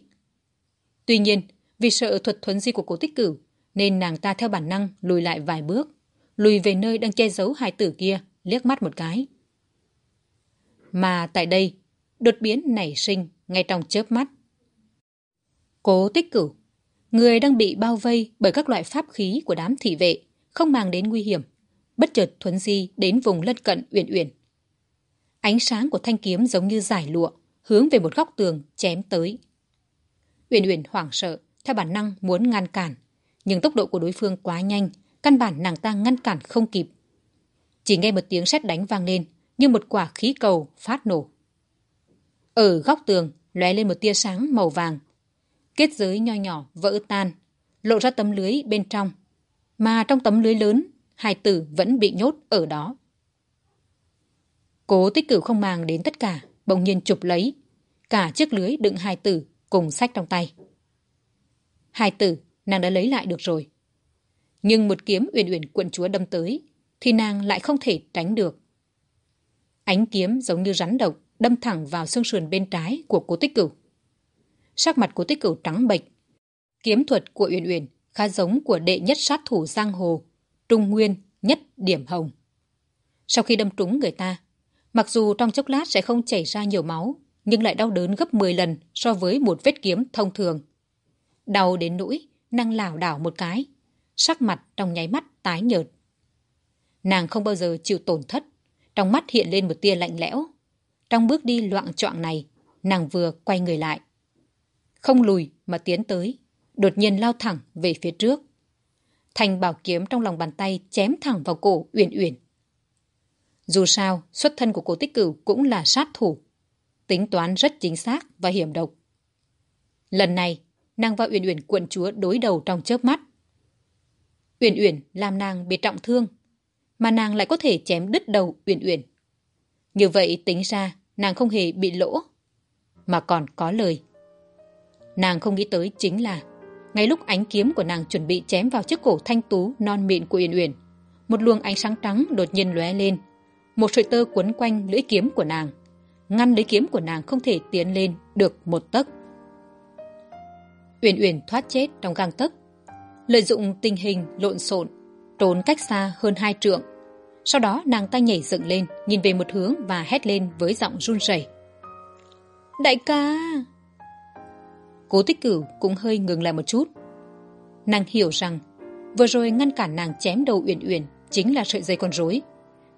Tuy nhiên, vì sợ thuật thuấn di của cố tích cửu, nên nàng ta theo bản năng lùi lại vài bước, lùi về nơi đang che giấu hài tử kia, liếc mắt một cái. Mà tại đây, đột biến nảy sinh ngay trong chớp mắt. Cố tích cửu người đang bị bao vây bởi các loại pháp khí của đám thị vệ, không mang đến nguy hiểm. Bất chợt thuấn di đến vùng lân cận uyển uyển. Ánh sáng của thanh kiếm giống như giải lụa, hướng về một góc tường chém tới. Uyển uyển hoảng sợ, theo bản năng muốn ngăn cản, nhưng tốc độ của đối phương quá nhanh, căn bản nàng ta ngăn cản không kịp. Chỉ nghe một tiếng sét đánh vang lên, như một quả khí cầu phát nổ. Ở góc tường lóe lên một tia sáng màu vàng kết giới nho nhỏ vỡ tan, lộ ra tấm lưới bên trong. Mà trong tấm lưới lớn, hai tử vẫn bị nhốt ở đó. Cố tích cửu không màng đến tất cả, bỗng nhiên chụp lấy. Cả chiếc lưới đựng hai tử cùng sách trong tay. Hai tử, nàng đã lấy lại được rồi. Nhưng một kiếm uyển uyển quận chúa đâm tới, thì nàng lại không thể tránh được. Ánh kiếm giống như rắn độc đâm thẳng vào xương sườn bên trái của cố tích cửu sắc mặt của tích cửu trắng bệch. Kiếm thuật của uyển uyển khá giống của đệ nhất sát thủ giang hồ, trung nguyên nhất điểm hồng. Sau khi đâm trúng người ta, mặc dù trong chốc lát sẽ không chảy ra nhiều máu, nhưng lại đau đớn gấp 10 lần so với một vết kiếm thông thường. Đau đến nỗi nàng lảo đảo một cái, sắc mặt trong nháy mắt tái nhợt. Nàng không bao giờ chịu tổn thất, trong mắt hiện lên một tia lạnh lẽo. Trong bước đi loạn choạng này, nàng vừa quay người lại không lùi mà tiến tới, đột nhiên lao thẳng về phía trước. Thành bảo kiếm trong lòng bàn tay chém thẳng vào cổ uyển uyển. Dù sao, xuất thân của cô tích cửu cũng là sát thủ, tính toán rất chính xác và hiểm độc. Lần này, nàng và uyển uyển quận chúa đối đầu trong chớp mắt. Uyển uyển làm nàng bị trọng thương, mà nàng lại có thể chém đứt đầu uyển uyển. Như vậy tính ra, nàng không hề bị lỗ, mà còn có lời nàng không nghĩ tới chính là, ngay lúc ánh kiếm của nàng chuẩn bị chém vào chiếc cổ thanh tú, non mịn của uyển uyển, một luồng ánh sáng trắng đột nhiên lóe lên. Một sợi tơ quấn quanh lưỡi kiếm của nàng, ngăn lấy kiếm của nàng không thể tiến lên được một tấc. Uyển uyển thoát chết trong gang tấc, lợi dụng tình hình lộn xộn, trốn cách xa hơn hai trượng. Sau đó nàng ta nhảy dựng lên, nhìn về một hướng và hét lên với giọng run rẩy. Đại ca! Cố tích cửu cũng hơi ngừng lại một chút. Nàng hiểu rằng, vừa rồi ngăn cản nàng chém đầu uyển uyển chính là sợi dây con rối.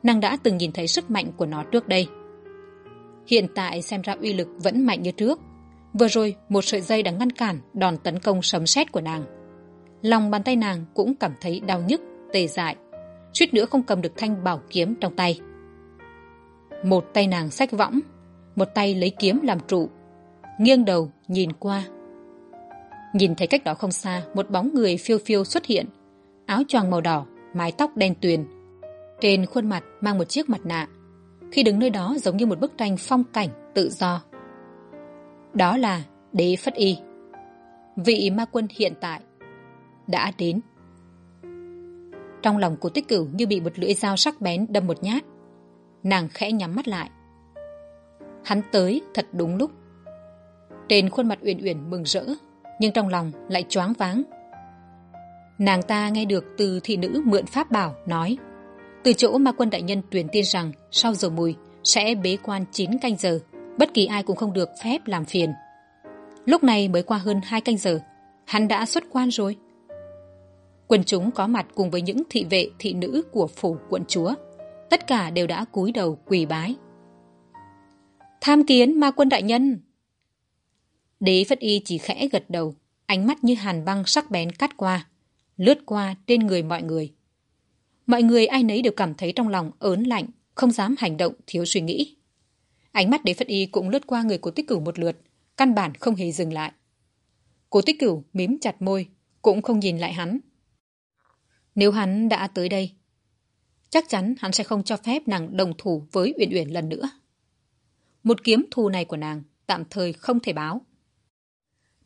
Nàng đã từng nhìn thấy sức mạnh của nó trước đây. Hiện tại xem ra uy lực vẫn mạnh như trước. Vừa rồi một sợi dây đã ngăn cản đòn tấn công sấm sét của nàng. Lòng bàn tay nàng cũng cảm thấy đau nhức, tê dại. Suýt nữa không cầm được thanh bảo kiếm trong tay. Một tay nàng sách võng, một tay lấy kiếm làm trụ. Nghiêng đầu nhìn qua nhìn thấy cách đó không xa, một bóng người phiêu phiêu xuất hiện. Áo choàng màu đỏ, mái tóc đen tuyền. Trên khuôn mặt mang một chiếc mặt nạ. Khi đứng nơi đó giống như một bức tranh phong cảnh, tự do. Đó là đế phất y. Vị ma quân hiện tại đã đến. Trong lòng của tích cửu như bị một lưỡi dao sắc bén đâm một nhát. Nàng khẽ nhắm mắt lại. Hắn tới thật đúng lúc. Trên khuôn mặt uyển uyển mừng rỡ nhưng trong lòng lại choáng váng. Nàng ta nghe được từ thị nữ mượn pháp bảo, nói, từ chỗ mà quân đại nhân tuyển tiên rằng sau giờ mùi sẽ bế quan chín canh giờ, bất kỳ ai cũng không được phép làm phiền. Lúc này mới qua hơn hai canh giờ, hắn đã xuất quan rồi. Quân chúng có mặt cùng với những thị vệ, thị nữ của phủ quận chúa, tất cả đều đã cúi đầu quỳ bái. Tham kiến ma quân đại nhân! Đế phất y chỉ khẽ gật đầu, ánh mắt như hàn băng sắc bén cắt qua, lướt qua trên người mọi người. Mọi người ai nấy đều cảm thấy trong lòng ớn lạnh, không dám hành động, thiếu suy nghĩ. Ánh mắt đế phất y cũng lướt qua người của tích cửu một lượt, căn bản không hề dừng lại. Cố tích cửu mím chặt môi, cũng không nhìn lại hắn. Nếu hắn đã tới đây, chắc chắn hắn sẽ không cho phép nàng đồng thủ với uyển uyển lần nữa. Một kiếm thù này của nàng tạm thời không thể báo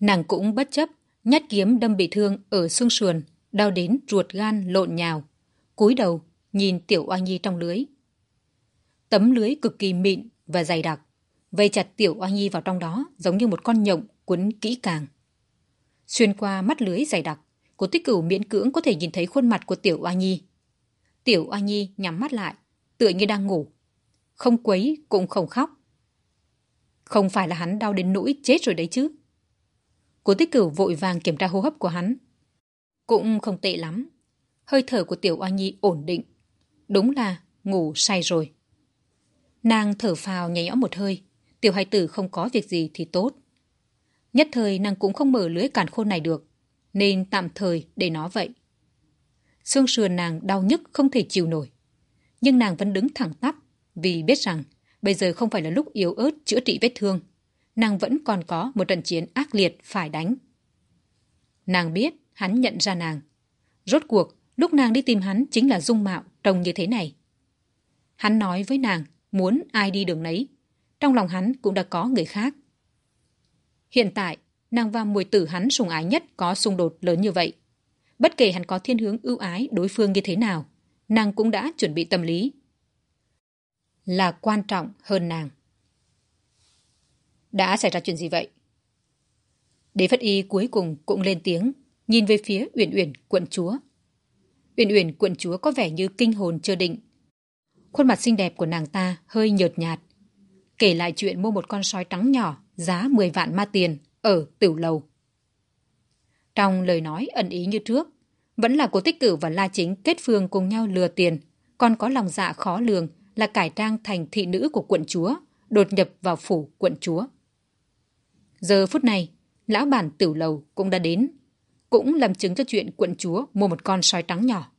nàng cũng bất chấp, nhát kiếm đâm bị thương ở xương sườn, đau đến ruột gan lộn nhào. Cúi đầu, nhìn tiểu oa nhi trong lưới. Tấm lưới cực kỳ mịn và dày đặc, vây chặt tiểu oa nhi vào trong đó giống như một con nhộng quấn kỹ càng. Xuyên qua mắt lưới dày đặc, cô tích cửu miễn cưỡng có thể nhìn thấy khuôn mặt của tiểu oa nhi. Tiểu oa nhi nhắm mắt lại, tựa như đang ngủ. Không quấy cũng không khóc. Không phải là hắn đau đến nỗi chết rồi đấy chứ. Cố tích cửu vội vàng kiểm tra hô hấp của hắn. Cũng không tệ lắm. Hơi thở của tiểu oa nhi ổn định. Đúng là ngủ say rồi. Nàng thở phào nhảy nhõm một hơi. Tiểu hai tử không có việc gì thì tốt. Nhất thời nàng cũng không mở lưới cản khôn này được, nên tạm thời để nó vậy. Xương sườn nàng đau nhức không thể chịu nổi. Nhưng nàng vẫn đứng thẳng tắp vì biết rằng bây giờ không phải là lúc yếu ớt chữa trị vết thương nàng vẫn còn có một trận chiến ác liệt phải đánh. Nàng biết hắn nhận ra nàng. Rốt cuộc, lúc nàng đi tìm hắn chính là dung mạo trông như thế này. Hắn nói với nàng muốn ai đi đường nấy. Trong lòng hắn cũng đã có người khác. Hiện tại, nàng và mùi tử hắn sùng ái nhất có xung đột lớn như vậy. Bất kể hắn có thiên hướng ưu ái đối phương như thế nào, nàng cũng đã chuẩn bị tâm lý. Là quan trọng hơn nàng đã xảy ra chuyện gì vậy? Đế phất y cuối cùng cũng lên tiếng, nhìn về phía uyển uyển, quận chúa. Uyển uyển, quận chúa có vẻ như kinh hồn chưa định. Khuôn mặt xinh đẹp của nàng ta hơi nhợt nhạt. Kể lại chuyện mua một con sói trắng nhỏ giá mười vạn ma tiền ở tiểu lầu. Trong lời nói ẩn ý như trước, vẫn là cố tích cử và la chính kết phương cùng nhau lừa tiền, còn có lòng dạ khó lường là cải trang thành thị nữ của quận chúa, đột nhập vào phủ quận chúa giờ phút này, lão bản tiểu lầu cũng đã đến, cũng làm chứng cho chuyện quận chúa mua một con sói trắng nhỏ.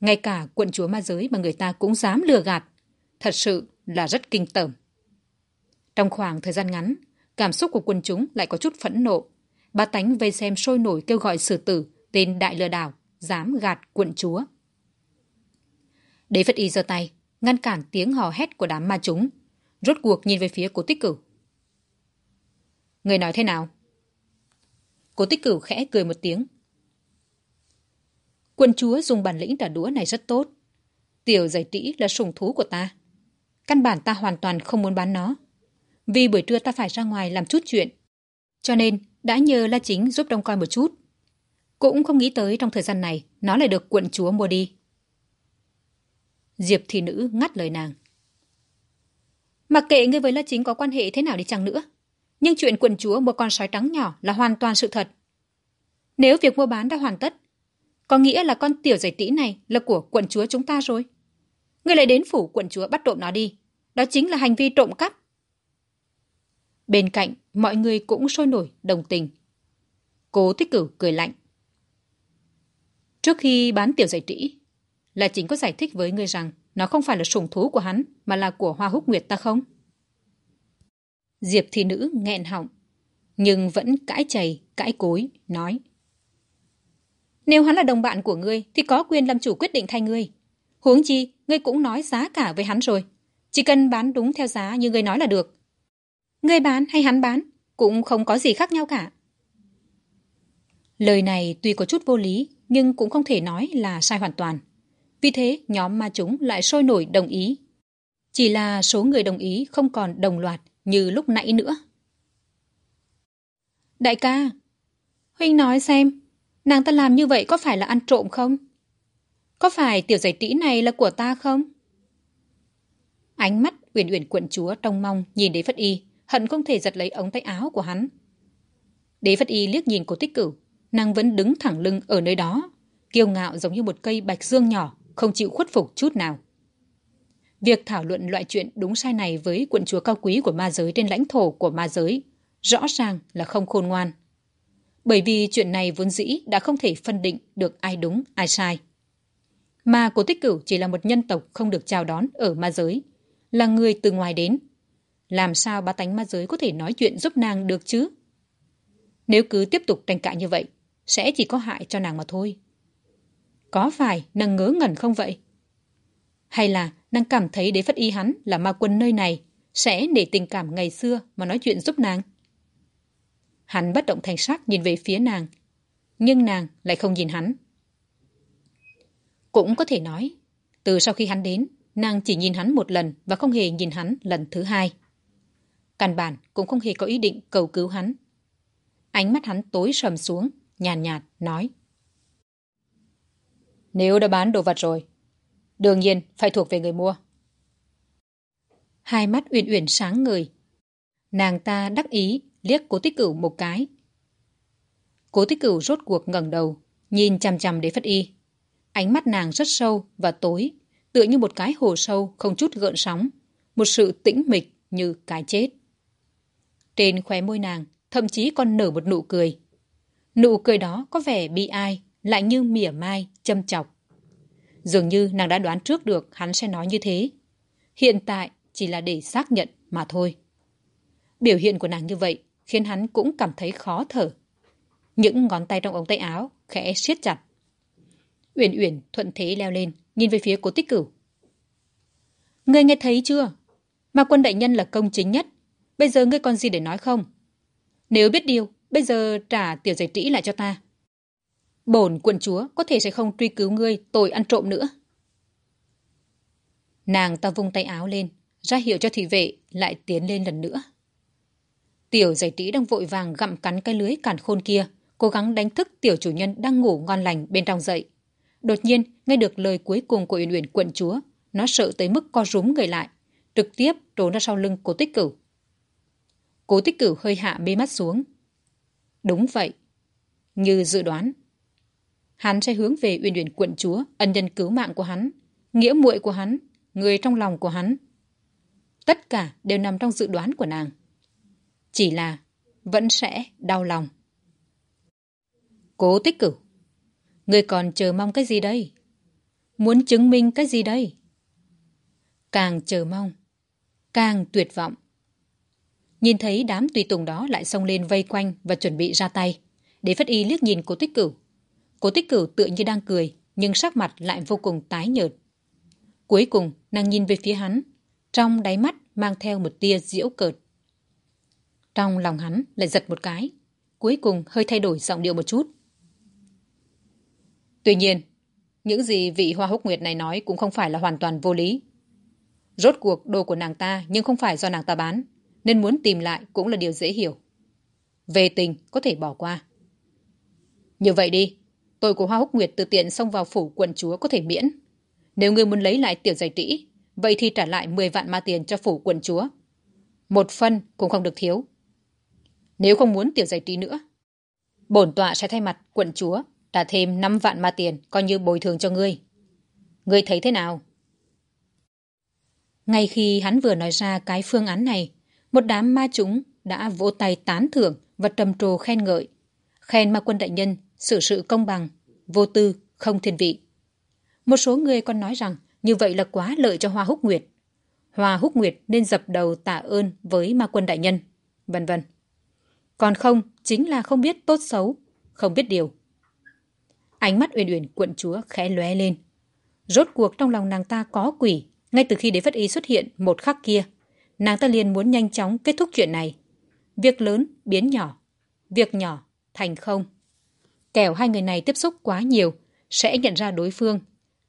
Ngay cả quận chúa ma giới mà người ta cũng dám lừa gạt, thật sự là rất kinh tởm. Trong khoảng thời gian ngắn, cảm xúc của quần chúng lại có chút phẫn nộ. Ba tánh vây xem sôi nổi kêu gọi xử tử tên đại lừa đảo, dám gạt quận chúa. Đế phất y giơ tay, ngăn cản tiếng hò hét của đám ma chúng, rốt cuộc nhìn về phía cố tích cửu người nói thế nào? Cố tích cửu khẽ cười một tiếng. Quân chúa dùng bản lĩnh trả đũa này rất tốt. Tiểu giải trĩ là sủng thú của ta. Căn bản ta hoàn toàn không muốn bán nó. Vì buổi trưa ta phải ra ngoài làm chút chuyện. Cho nên, đã nhờ la chính giúp trông coi một chút. Cũng không nghĩ tới trong thời gian này, nó lại được quận chúa mua đi. Diệp thị nữ ngắt lời nàng. Mặc kệ ngươi với la chính có quan hệ thế nào đi chăng nữa nhưng chuyện quận chúa mua con sói trắng nhỏ là hoàn toàn sự thật. Nếu việc mua bán đã hoàn tất, có nghĩa là con tiểu giải tĩ này là của quận chúa chúng ta rồi. Người lại đến phủ quận chúa bắt trộm nó đi. Đó chính là hành vi trộm cắp. Bên cạnh, mọi người cũng sôi nổi đồng tình. Cố thích cửu cười lạnh. Trước khi bán tiểu giải trĩ là chính có giải thích với người rằng nó không phải là sủng thú của hắn, mà là của hoa húc nguyệt ta không? Diệp thị nữ nghẹn họng, nhưng vẫn cãi chày, cãi cối, nói. Nếu hắn là đồng bạn của ngươi, thì có quyền làm chủ quyết định thay ngươi. Huống chi, ngươi cũng nói giá cả với hắn rồi. Chỉ cần bán đúng theo giá như ngươi nói là được. Ngươi bán hay hắn bán, cũng không có gì khác nhau cả. Lời này tuy có chút vô lý, nhưng cũng không thể nói là sai hoàn toàn. Vì thế, nhóm ma chúng lại sôi nổi đồng ý. Chỉ là số người đồng ý không còn đồng loạt như lúc nãy nữa. Đại ca, huynh nói xem, nàng ta làm như vậy có phải là ăn trộm không? Có phải tiểu giải trĩ này là của ta không? Ánh mắt uyển uyển quận chúa trông mong nhìn đế phất y, hận không thể giật lấy ống tay áo của hắn. Đế phất y liếc nhìn cổ tích cửu, nàng vẫn đứng thẳng lưng ở nơi đó, kiêu ngạo giống như một cây bạch dương nhỏ, không chịu khuất phục chút nào việc thảo luận loại chuyện đúng sai này với quận chúa cao quý của ma giới trên lãnh thổ của ma giới rõ ràng là không khôn ngoan. Bởi vì chuyện này vốn dĩ đã không thể phân định được ai đúng, ai sai. Mà cố tích cửu chỉ là một nhân tộc không được chào đón ở ma giới, là người từ ngoài đến. Làm sao ba tánh ma giới có thể nói chuyện giúp nàng được chứ? Nếu cứ tiếp tục tranh cãi như vậy, sẽ chỉ có hại cho nàng mà thôi. Có phải nàng ngớ ngẩn không vậy? Hay là nàng cảm thấy đế phất y hắn là ma quân nơi này sẽ để tình cảm ngày xưa mà nói chuyện giúp nàng? Hắn bất động thành sắc nhìn về phía nàng, nhưng nàng lại không nhìn hắn. Cũng có thể nói, từ sau khi hắn đến, nàng chỉ nhìn hắn một lần và không hề nhìn hắn lần thứ hai. Căn bản cũng không hề có ý định cầu cứu hắn. Ánh mắt hắn tối sầm xuống, nhàn nhạt, nhạt, nói. Nếu đã bán đồ vật rồi, đương nhiên phải thuộc về người mua. Hai mắt uyển uyển sáng người, Nàng ta đắc ý liếc cố tích cửu một cái. Cố tích cửu rốt cuộc ngẩng đầu, nhìn chằm chằm đế phất y. Ánh mắt nàng rất sâu và tối, tựa như một cái hồ sâu không chút gợn sóng, một sự tĩnh mịch như cái chết. Trên khóe môi nàng, thậm chí còn nở một nụ cười. Nụ cười đó có vẻ bi ai, lại như mỉa mai, châm chọc. Dường như nàng đã đoán trước được hắn sẽ nói như thế. Hiện tại chỉ là để xác nhận mà thôi. Biểu hiện của nàng như vậy khiến hắn cũng cảm thấy khó thở. Những ngón tay trong ống tay áo khẽ siết chặt. Uyển Uyển thuận thế leo lên, nhìn về phía cố tích cửu. Ngươi nghe thấy chưa? Mà quân đại nhân là công chính nhất. Bây giờ ngươi còn gì để nói không? Nếu biết điều, bây giờ trả tiểu giải trĩ lại cho ta. Bổn quận chúa có thể sẽ không truy cứu ngươi tội ăn trộm nữa. Nàng ta vung tay áo lên, ra hiệu cho thị vệ lại tiến lên lần nữa. Tiểu giải trí đang vội vàng gặm cắn cái lưới cản khôn kia, cố gắng đánh thức tiểu chủ nhân đang ngủ ngon lành bên trong dậy. Đột nhiên, nghe được lời cuối cùng của Uyển Uyển quận chúa, nó sợ tới mức co rúm người lại, trực tiếp trốn ra sau lưng cố tích cửu. Cố tích cửu hơi hạ bê mắt xuống. Đúng vậy. Như dự đoán. Hắn sẽ hướng về Uyển Uyển quận chúa, ân nhân cứu mạng của hắn, nghĩa muội của hắn, người trong lòng của hắn. Tất cả đều nằm trong dự đoán của nàng. Chỉ là vẫn sẽ đau lòng. Cố tích cửu. Người còn chờ mong cái gì đây? Muốn chứng minh cái gì đây? Càng chờ mong, càng tuyệt vọng. Nhìn thấy đám tùy tùng đó lại xông lên vây quanh và chuẩn bị ra tay. Để phất y liếc nhìn cố tích cửu. Cố tích cửu tựa như đang cười, nhưng sắc mặt lại vô cùng tái nhợt. Cuối cùng, nàng nhìn về phía hắn, trong đáy mắt mang theo một tia diễu cợt. Trong lòng hắn lại giật một cái, cuối cùng hơi thay đổi giọng điệu một chút. Tuy nhiên, những gì vị Hoa Húc Nguyệt này nói cũng không phải là hoàn toàn vô lý. Rốt cuộc đồ của nàng ta nhưng không phải do nàng ta bán, nên muốn tìm lại cũng là điều dễ hiểu. Về tình có thể bỏ qua. Như vậy đi, Tội của Hoa Húc Nguyệt từ tiện xông vào phủ quận chúa có thể miễn. Nếu ngươi muốn lấy lại tiểu giải trĩ, vậy thì trả lại 10 vạn ma tiền cho phủ quận chúa. Một phân cũng không được thiếu. Nếu không muốn tiểu giải trí nữa, bổn tọa sẽ thay mặt quận chúa trả thêm 5 vạn ma tiền coi như bồi thường cho ngươi. Ngươi thấy thế nào? Ngay khi hắn vừa nói ra cái phương án này, một đám ma chúng đã vỗ tay tán thưởng và trầm trồ khen ngợi. Khen ma quân đại nhân, xử sự công bằng, vô tư, không thiên vị. Một số người còn nói rằng như vậy là quá lợi cho Hoa Húc Nguyệt. Hoa Húc Nguyệt nên dập đầu tạ ơn với ma quân đại nhân, vân vân. Còn không, chính là không biết tốt xấu, không biết điều. Ánh mắt uyển uyển quận chúa khẽ lóe lên. Rốt cuộc trong lòng nàng ta có quỷ, ngay từ khi đế phất y xuất hiện một khắc kia. Nàng ta liền muốn nhanh chóng kết thúc chuyện này. Việc lớn biến nhỏ, việc nhỏ thành không. Kẻo hai người này tiếp xúc quá nhiều, sẽ nhận ra đối phương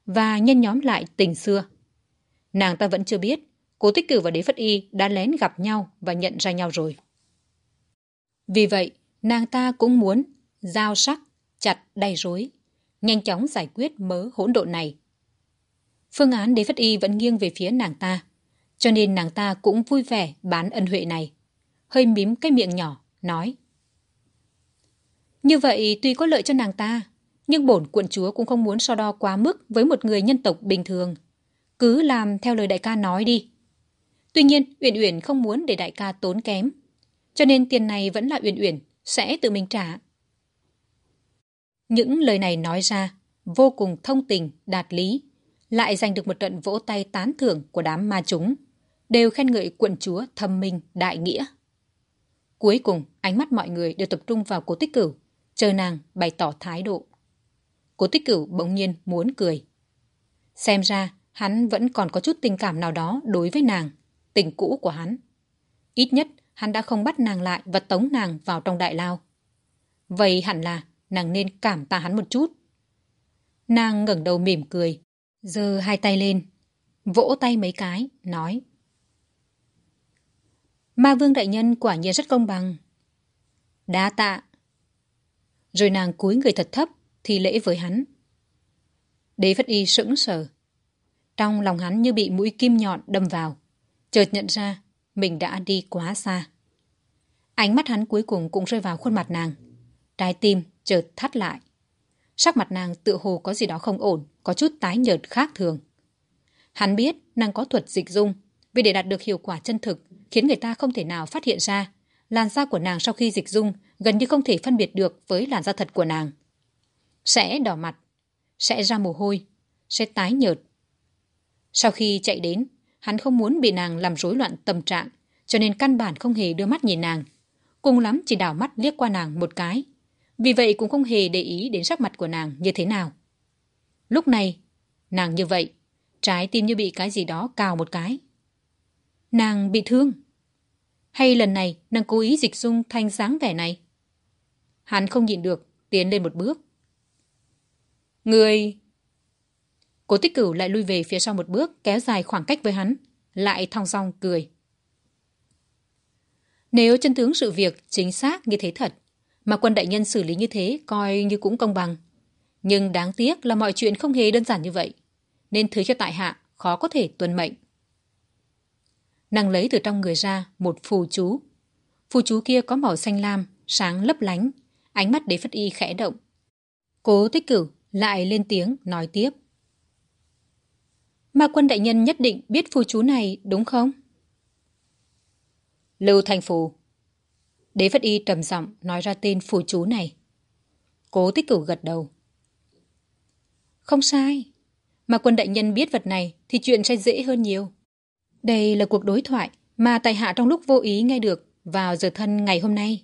và nhân nhóm lại tình xưa. Nàng ta vẫn chưa biết, cố tích cử và đế phất y đã lén gặp nhau và nhận ra nhau rồi. Vì vậy, nàng ta cũng muốn giao sắc, chặt đầy rối, nhanh chóng giải quyết mớ hỗn độn này. Phương án đế phất y vẫn nghiêng về phía nàng ta, cho nên nàng ta cũng vui vẻ bán ân huệ này. Hơi mím cái miệng nhỏ, nói. Như vậy tuy có lợi cho nàng ta, nhưng bổn quận chúa cũng không muốn so đo quá mức với một người nhân tộc bình thường. cứ làm theo lời đại ca nói đi. Tuy nhiên uyển uyển không muốn để đại ca tốn kém cho nên tiền này vẫn là uyển uyển sẽ tự mình trả. Những lời này nói ra vô cùng thông tình đạt lý lại giành được một trận vỗ tay tán thưởng của đám ma chúng đều khen ngợi quận chúa thâm minh đại nghĩa. Cuối cùng ánh mắt mọi người đều tập trung vào cố tích cửu chờ nàng bày tỏ thái độ. Cố tích cửu bỗng nhiên muốn cười. Xem ra, hắn vẫn còn có chút tình cảm nào đó đối với nàng, tình cũ của hắn. Ít nhất, hắn đã không bắt nàng lại và tống nàng vào trong đại lao. Vậy hẳn là nàng nên cảm tạ hắn một chút. Nàng ngẩng đầu mỉm cười, giơ hai tay lên, vỗ tay mấy cái, nói, ma vương đại nhân quả nhiên rất công bằng. Đa tạ rồi nàng cúi người thật thấp thì lễ với hắn. Đế phất y sững sờ. Trong lòng hắn như bị mũi kim nhọn đâm vào, chợt nhận ra mình đã đi quá xa. Ánh mắt hắn cuối cùng cũng rơi vào khuôn mặt nàng. Trái tim chợt thắt lại. Sắc mặt nàng tựa hồ có gì đó không ổn, có chút tái nhợt khác thường. Hắn biết nàng có thuật dịch dung, vì để đạt được hiệu quả chân thực, khiến người ta không thể nào phát hiện ra làn da của nàng sau khi dịch dung gần như không thể phân biệt được với làn da thật của nàng. Sẽ đỏ mặt, sẽ ra mồ hôi, sẽ tái nhợt. Sau khi chạy đến, hắn không muốn bị nàng làm rối loạn tâm trạng, cho nên căn bản không hề đưa mắt nhìn nàng. Cùng lắm chỉ đảo mắt liếc qua nàng một cái. Vì vậy cũng không hề để ý đến sắc mặt của nàng như thế nào. Lúc này, nàng như vậy, trái tim như bị cái gì đó cào một cái. Nàng bị thương. Hay lần này nàng cố ý dịch dung thanh dáng vẻ này hắn không nhịn được, tiến lên một bước. Người! Cố tích cửu lại lui về phía sau một bước, kéo dài khoảng cách với hắn, lại thong dong cười. Nếu chân tướng sự việc chính xác như thế thật, mà quân đại nhân xử lý như thế coi như cũng công bằng. Nhưng đáng tiếc là mọi chuyện không hề đơn giản như vậy, nên thứ cho tại hạ khó có thể tuân mệnh. Nàng lấy từ trong người ra một phù chú. Phù chú kia có màu xanh lam, sáng lấp lánh ánh mắt đế phất y khẽ động. Cố tích cửu lại lên tiếng nói tiếp. Ma quân đại nhân nhất định biết phù chú này, đúng không? Lưu thành phù. Đế phất y trầm giọng nói ra tên phù chú này. Cố tích cửu gật đầu. Không sai. Mà quân đại nhân biết vật này thì chuyện sẽ dễ hơn nhiều. Đây là cuộc đối thoại mà tài hạ trong lúc vô ý nghe được vào giờ thân ngày hôm nay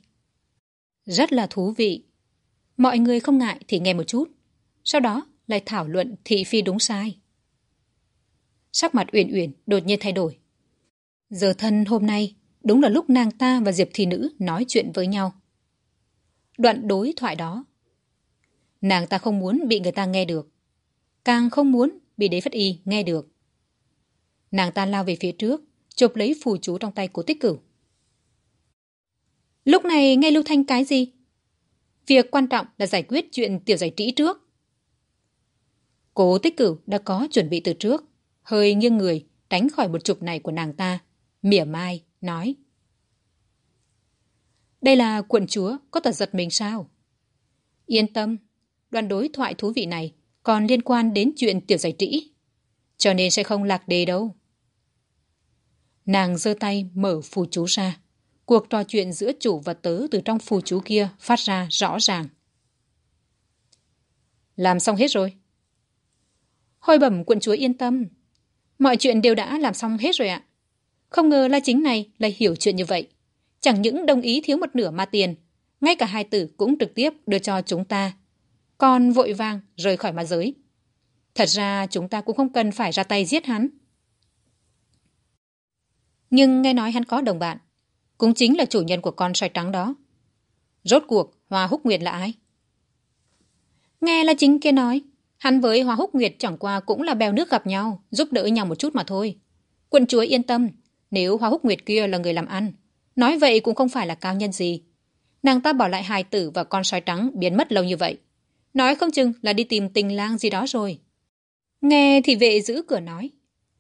rất là thú vị. Mọi người không ngại thì nghe một chút. Sau đó lại thảo luận thị phi đúng sai. Sắc mặt uyển uyển đột nhiên thay đổi. Giờ thân hôm nay, đúng là lúc nàng ta và diệp thị nữ nói chuyện với nhau. Đoạn đối thoại đó. Nàng ta không muốn bị người ta nghe được. Càng không muốn bị đế phất y nghe được. Nàng ta lao về phía trước chộp lấy phù chú trong tay của tích cửu lúc này nghe lưu thanh cái gì? Việc quan trọng là giải quyết chuyện tiểu giải trĩ trước. Cố tích cửu đã có chuẩn bị từ trước, hơi nghiêng người, tránh khỏi một chụp này của nàng ta, mỉa mai, nói. Đây là quận chúa, có tật giật mình sao? Yên tâm đoàn đối thoại thú vị này còn liên quan đến chuyện tiểu giải trĩ cho nên sẽ không lạc đề đâu. Nàng giơ tay mở phù chú ra cuộc trò chuyện giữa chủ và tớ từ trong phù chú kia phát ra rõ ràng. Làm xong hết rồi. Hôi bẩm quận chúa yên tâm. Mọi chuyện đều đã làm xong hết rồi ạ. Không ngờ là chính này lại hiểu chuyện như vậy. Chẳng những đồng ý thiếu một nửa ma tiền, ngay cả hai tử cũng trực tiếp đưa cho chúng ta. Còn vội vàng rời khỏi ma giới. Thật ra chúng ta cũng không cần phải ra tay giết hắn. Nhưng nghe nói hắn có đồng bạn cũng chính là chủ nhân của con sói trắng đó. Rốt cuộc, hoa húc nguyệt là ai? Nghe là chính kia nói, hắn với hoa húc nguyệt chẳng qua cũng là bèo nước gặp nhau, giúp đỡ nhau một chút mà thôi. Quận chúa yên tâm, nếu hoa húc nguyệt kia là người làm ăn, nói vậy cũng không phải là cao nhân gì. Nàng ta bỏ lại hài tử và con sói trắng biến mất lâu như vậy. Nói không chừng là đi tìm tình lang gì đó rồi. Nghe thì vệ giữ cửa nói,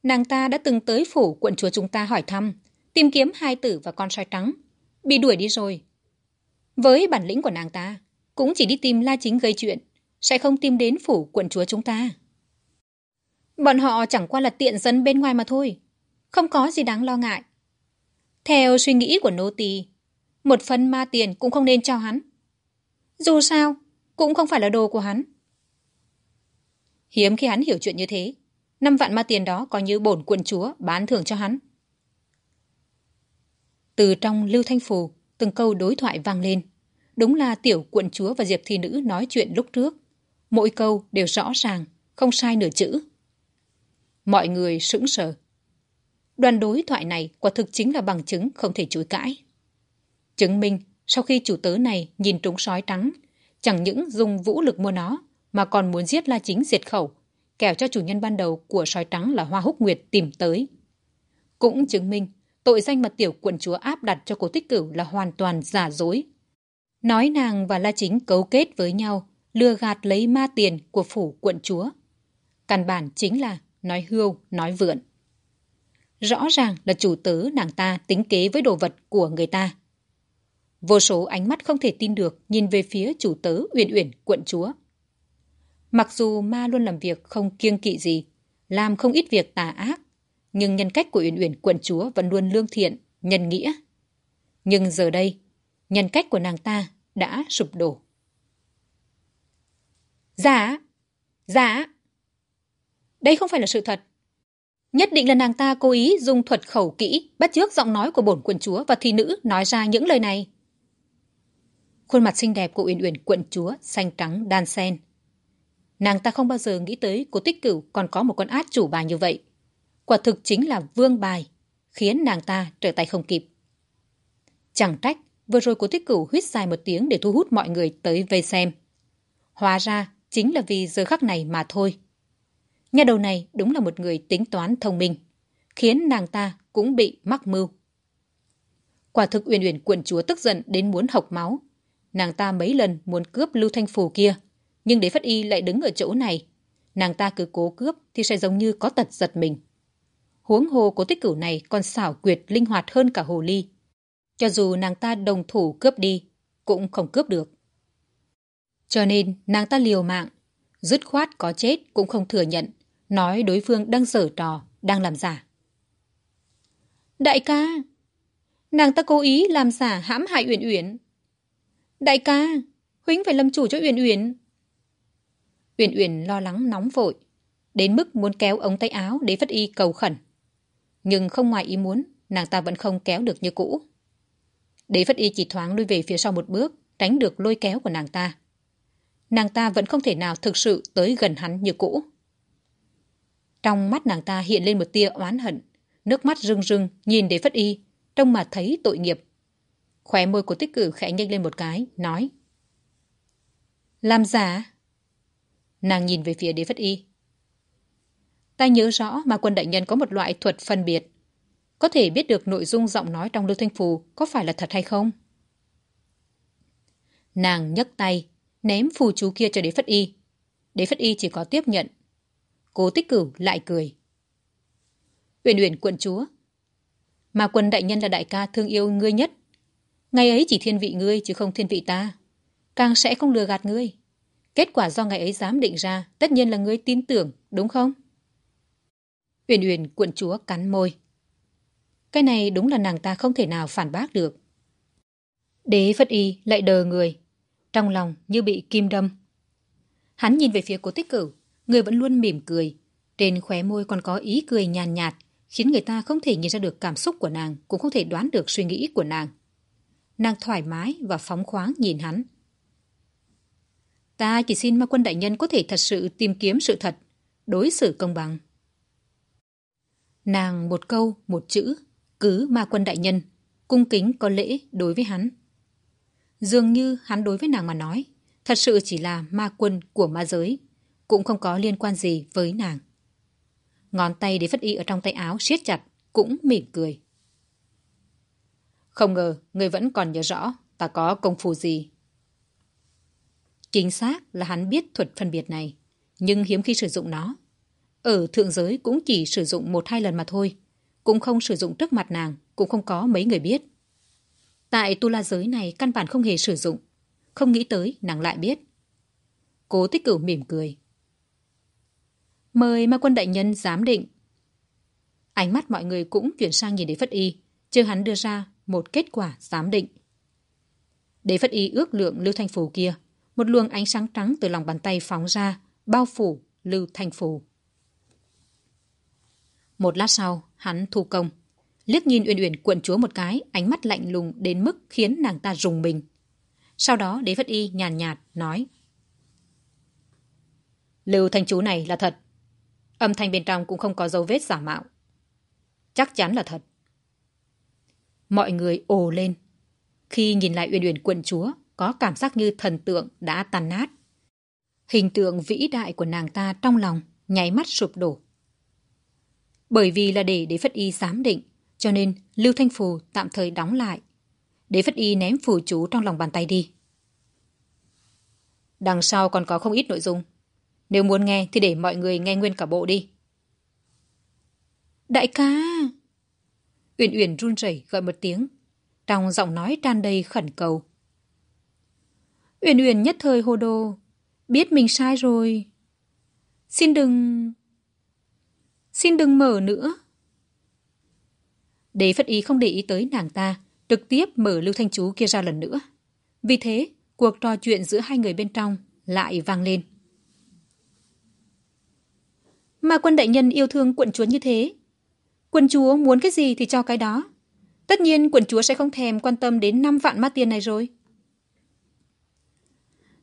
nàng ta đã từng tới phủ quận chúa chúng ta hỏi thăm tìm kiếm hai tử và con sói trắng bị đuổi đi rồi với bản lĩnh của nàng ta cũng chỉ đi tìm la chính gây chuyện sẽ không tìm đến phủ quận chúa chúng ta Bọn họ chẳng qua là tiện dân bên ngoài mà thôi. Không có gì đáng lo ngại. Theo suy nghĩ của nô tỳ, một phần ma tiền cũng không nên cho hắn. Dù sao, cũng không phải là đồ của hắn. Hiếm khi hắn hiểu chuyện như thế. Năm vạn ma tiền đó coi như bổn quận chúa bán thưởng cho hắn. Từ trong Lưu Thanh Phù, từng câu đối thoại vang lên. Đúng là tiểu quận chúa và Diệp Thị Nữ nói chuyện lúc trước. Mỗi câu đều rõ ràng, không sai nửa chữ. Mọi người sững sờ. Đoàn đối thoại này quả thực chính là bằng chứng không thể chối cãi. Chứng minh sau khi chủ tớ này nhìn trúng sói trắng, chẳng những dùng vũ lực mua nó, mà còn muốn giết La Chính diệt khẩu, kẻo cho chủ nhân ban đầu của sói trắng là Hoa Húc Nguyệt tìm tới. Cũng chứng minh tội danh mà tiểu quận chúa áp đặt cho cố tích cửu là hoàn toàn giả dối. Nói nàng và La Chính cấu kết với nhau, lừa gạt lấy ma tiền của phủ quận chúa. Căn bản chính là nói hưu, nói vượn. Rõ ràng là chủ tớ nàng ta tính kế với đồ vật của người ta. Vô số ánh mắt không thể tin được nhìn về phía chủ tớ Uyển Uyển quận chúa. Mặc dù ma luôn làm việc không kiêng kỵ gì, làm không ít việc tà ác, nhưng nhân cách của Uyển Uyển quận chúa vẫn luôn lương thiện, nhân nghĩa. Nhưng giờ đây, nhân cách của nàng ta đã sụp đổ. giả giả Đây không phải là sự thật. Nhất định là nàng ta cố ý dùng thuật khẩu kỹ, bắt chước giọng nói của bổn quận chúa và thi nữ nói ra những lời này. Khuôn mặt xinh đẹp của Uyển Uyển quận chúa, xanh trắng, đan sen. Nàng ta không bao giờ nghĩ tới cô tích cửu còn có một con át chủ bài như vậy. Quả thực chính là vương bài, khiến nàng ta trở tay không kịp. Chẳng trách, vừa rồi cô tích cửu huyết dài một tiếng để thu hút mọi người tới vây xem. Hóa ra, chính là vì giờ khắc này mà thôi. Nhà đầu này đúng là một người tính toán thông minh, khiến nàng ta cũng bị mắc mưu. Quả thực Uyển Uyển quận chúa tức giận đến muốn hộc máu. Nàng ta mấy lần muốn cướp Lưu Thanh Phù kia, nhưng đế phất y lại đứng ở chỗ này. Nàng ta cứ cố cướp thì sẽ giống như có tật giật mình. Huống hồ cố tích cửu này còn xảo quyệt linh hoạt hơn cả hồ ly. Cho dù nàng ta đồng thủ cướp đi, cũng không cướp được. Cho nên nàng ta liều mạng, dứt khoát có chết cũng không thừa nhận, nói đối phương đang dở trò, đang làm giả. Đại ca, nàng ta cố ý làm giả hãm hại Uyển Uyển. Đại ca, huynh phải làm chủ cho Uyển Uyển. Uyển Uyển lo lắng nóng vội, đến mức muốn kéo ống tay áo để phất y cầu khẩn. Nhưng không ngoài ý muốn, nàng ta vẫn không kéo được như cũ. Đế phất y chỉ thoáng lui về phía sau một bước, tránh được lôi kéo của nàng ta. Nàng ta vẫn không thể nào thực sự tới gần hắn như cũ. Trong mắt nàng ta hiện lên một tia oán hận, nước mắt rưng rưng nhìn đế phất y, trông mà thấy tội nghiệp. Khóe môi của tích cử khẽ nhanh lên một cái, nói. Làm giả? Nàng nhìn về phía đế phất y. Ta nhớ rõ mà quân đại nhân có một loại thuật phân biệt. Có thể biết được nội dung giọng nói trong lưu thanh phù có phải là thật hay không? Nàng nhấc tay, ném phù chú kia cho đế phất y. Đế phất y chỉ có tiếp nhận. Cố tích cửu lại cười. Uyển uyển quận chúa. Mà quân đại nhân là đại ca thương yêu ngươi nhất. Ngày ấy chỉ thiên vị ngươi chứ không thiên vị ta. Càng sẽ không lừa gạt ngươi. Kết quả do ngày ấy dám định ra tất nhiên là ngươi tin tưởng, đúng không? Uyển Uyển quận chúa cắn môi. Cái này đúng là nàng ta không thể nào phản bác được. Đế Phất Y lại đờ người, trong lòng như bị kim đâm. Hắn nhìn về phía cố tích cửu, người vẫn luôn mỉm cười. Trên khóe môi còn có ý cười nhàn nhạt, khiến người ta không thể nhìn ra được cảm xúc của nàng, cũng không thể đoán được suy nghĩ của nàng. Nàng thoải mái và phóng khoáng nhìn hắn. Ta chỉ xin ma quân đại nhân có thể thật sự tìm kiếm sự thật, đối xử công bằng. Nàng một câu, một chữ, cứ ma quân đại nhân, cung kính có lễ đối với hắn. Dường như hắn đối với nàng mà nói, thật sự chỉ là ma quân của ma giới, cũng không có liên quan gì với nàng. Ngón tay để phất y ở trong tay áo siết chặt, cũng mỉm cười. Không ngờ, người vẫn còn nhớ rõ ta có công phu gì. Chính xác là hắn biết thuật phân biệt này, nhưng hiếm khi sử dụng nó. Ở thượng giới cũng chỉ sử dụng một hai lần mà thôi, cũng không sử dụng trước mặt nàng, cũng không có mấy người biết. Tại tu la giới này căn bản không hề sử dụng, không nghĩ tới nàng lại biết. Cố tích cửu mỉm cười. mời ma quân đại nhân giám định ánh mắt mọi người cũng chuyển sang nhìn đế phất y chưa hắn đưa ra một kết quả giám định đế phất y ước lượng lưu thanh phù kia một luồng ánh sáng trắng từ lòng bàn tay phóng ra bao phủ lưu thanh phù một lát sau hắn thu công. Liếc nhìn uyển uyển quận chúa một cái ánh mắt lạnh lùng đến mức khiến nàng ta rùng mình. Sau đó đế phất y nhàn nhạt, nhạt nói lưu thanh chú này là thật. Âm thanh bên trong cũng không có dấu vết giả mạo. Chắc chắn là thật. Mọi người ồ lên. Khi nhìn lại uyển uyển quận chúa có cảm giác như thần tượng đã tàn nát. Hình tượng vĩ đại của nàng ta trong lòng nháy mắt sụp đổ bởi vì là để đế phất y giám định, cho nên lưu thanh phù tạm thời đóng lại. Đế phất y ném phù chú trong lòng bàn tay đi. Đằng sau còn có không ít nội dung. Nếu muốn nghe thì để mọi người nghe nguyên cả bộ đi. Đại ca! Uyển uyển run rẩy gọi một tiếng, trong giọng nói tràn đầy khẩn cầu. Uyển uyển nhất thời hồ đồ biết mình sai rồi. Xin đừng xin đừng mở nữa. Đế phất ý không để ý tới nàng ta, trực tiếp mở lưu thanh chú kia ra lần nữa. Vì thế, cuộc trò chuyện giữa hai người bên trong lại vang lên. Mà quân đại nhân yêu thương quận chúa như thế. Quận chúa muốn cái gì thì cho cái đó. Tất nhiên quận chúa sẽ không thèm quan tâm đến năm vạn mát tiền này rồi.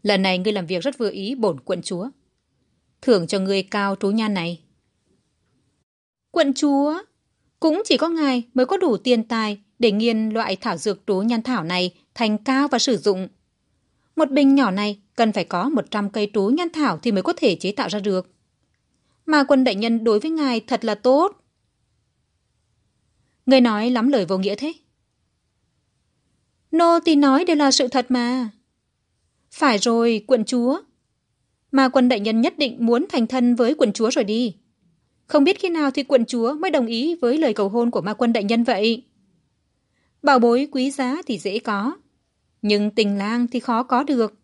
Lần này ngươi làm việc rất vừa ý bổn quận chúa. Thưởng cho ngươi cao trú nhan này quận chúa, cũng chỉ có ngài mới có đủ tiền tài để nghiên loại thảo dược trú nhan thảo này thành cao và sử dụng. Một bình nhỏ này cần phải có một trăm cây trú nhan thảo thì mới có thể chế tạo ra được. Mà quân đại nhân đối với ngài thật là tốt. Người nói lắm lời vô nghĩa thế. Nô tỳ nói đều là sự thật mà. Phải rồi, quận chúa. Mà quân đại nhân nhất định muốn thành thân với quận chúa rồi đi không biết khi nào thì quận chúa mới đồng ý với lời cầu hôn của ma quân đại nhân vậy? Bảo bối quý giá thì dễ có, nhưng tình lang thì khó có được.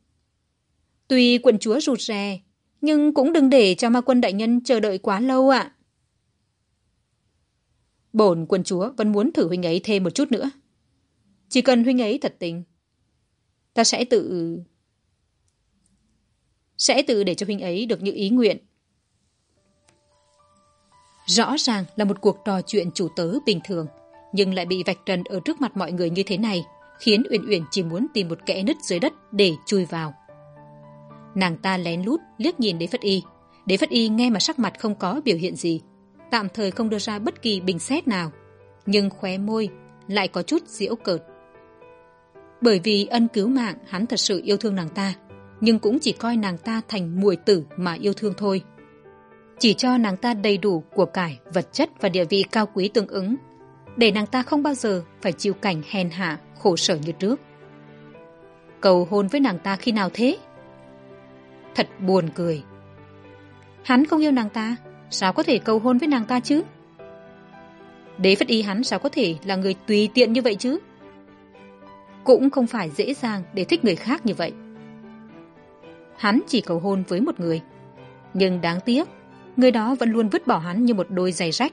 Tuy quận chúa rụt rè, nhưng cũng đừng để cho ma quân đại nhân chờ đợi quá lâu ạ. Bổn quận chúa vẫn muốn thử huynh ấy thêm một chút nữa. Chỉ cần huynh ấy thật tình, ta sẽ tự sẽ tự để cho huynh ấy được như ý nguyện rõ ràng là một cuộc trò chuyện chủ tớ bình thường, nhưng lại bị vạch trần ở trước mặt mọi người như thế này, khiến uyển uyển chỉ muốn tìm một kẽ nứt dưới đất để chui vào. Nàng ta lén lút liếc nhìn đế phất y. Đế phất y nghe mà sắc mặt không có biểu hiện gì, tạm thời không đưa ra bất kỳ bình xét nào, nhưng khóe môi lại có chút diễu cợt. Bởi vì ân cứu mạng hắn thật sự yêu thương nàng ta, nhưng cũng chỉ coi nàng ta thành muội tử mà yêu thương thôi chỉ cho nàng ta đầy đủ của cải, vật chất và địa vị cao quý tương ứng. Để nàng ta không bao giờ phải chịu cảnh hèn hạ, khổ sở như trước. Cầu hôn với nàng ta khi nào thế? Thật buồn cười. Hắn không yêu nàng ta, sao có thể cầu hôn với nàng ta chứ? Đế phất y hắn sao có thể là người tùy tiện như vậy chứ? Cũng không phải dễ dàng để thích người khác như vậy. Hắn chỉ cầu hôn với một người, nhưng đáng tiếc người đó vẫn luôn vứt bỏ hắn như một đôi giày rách.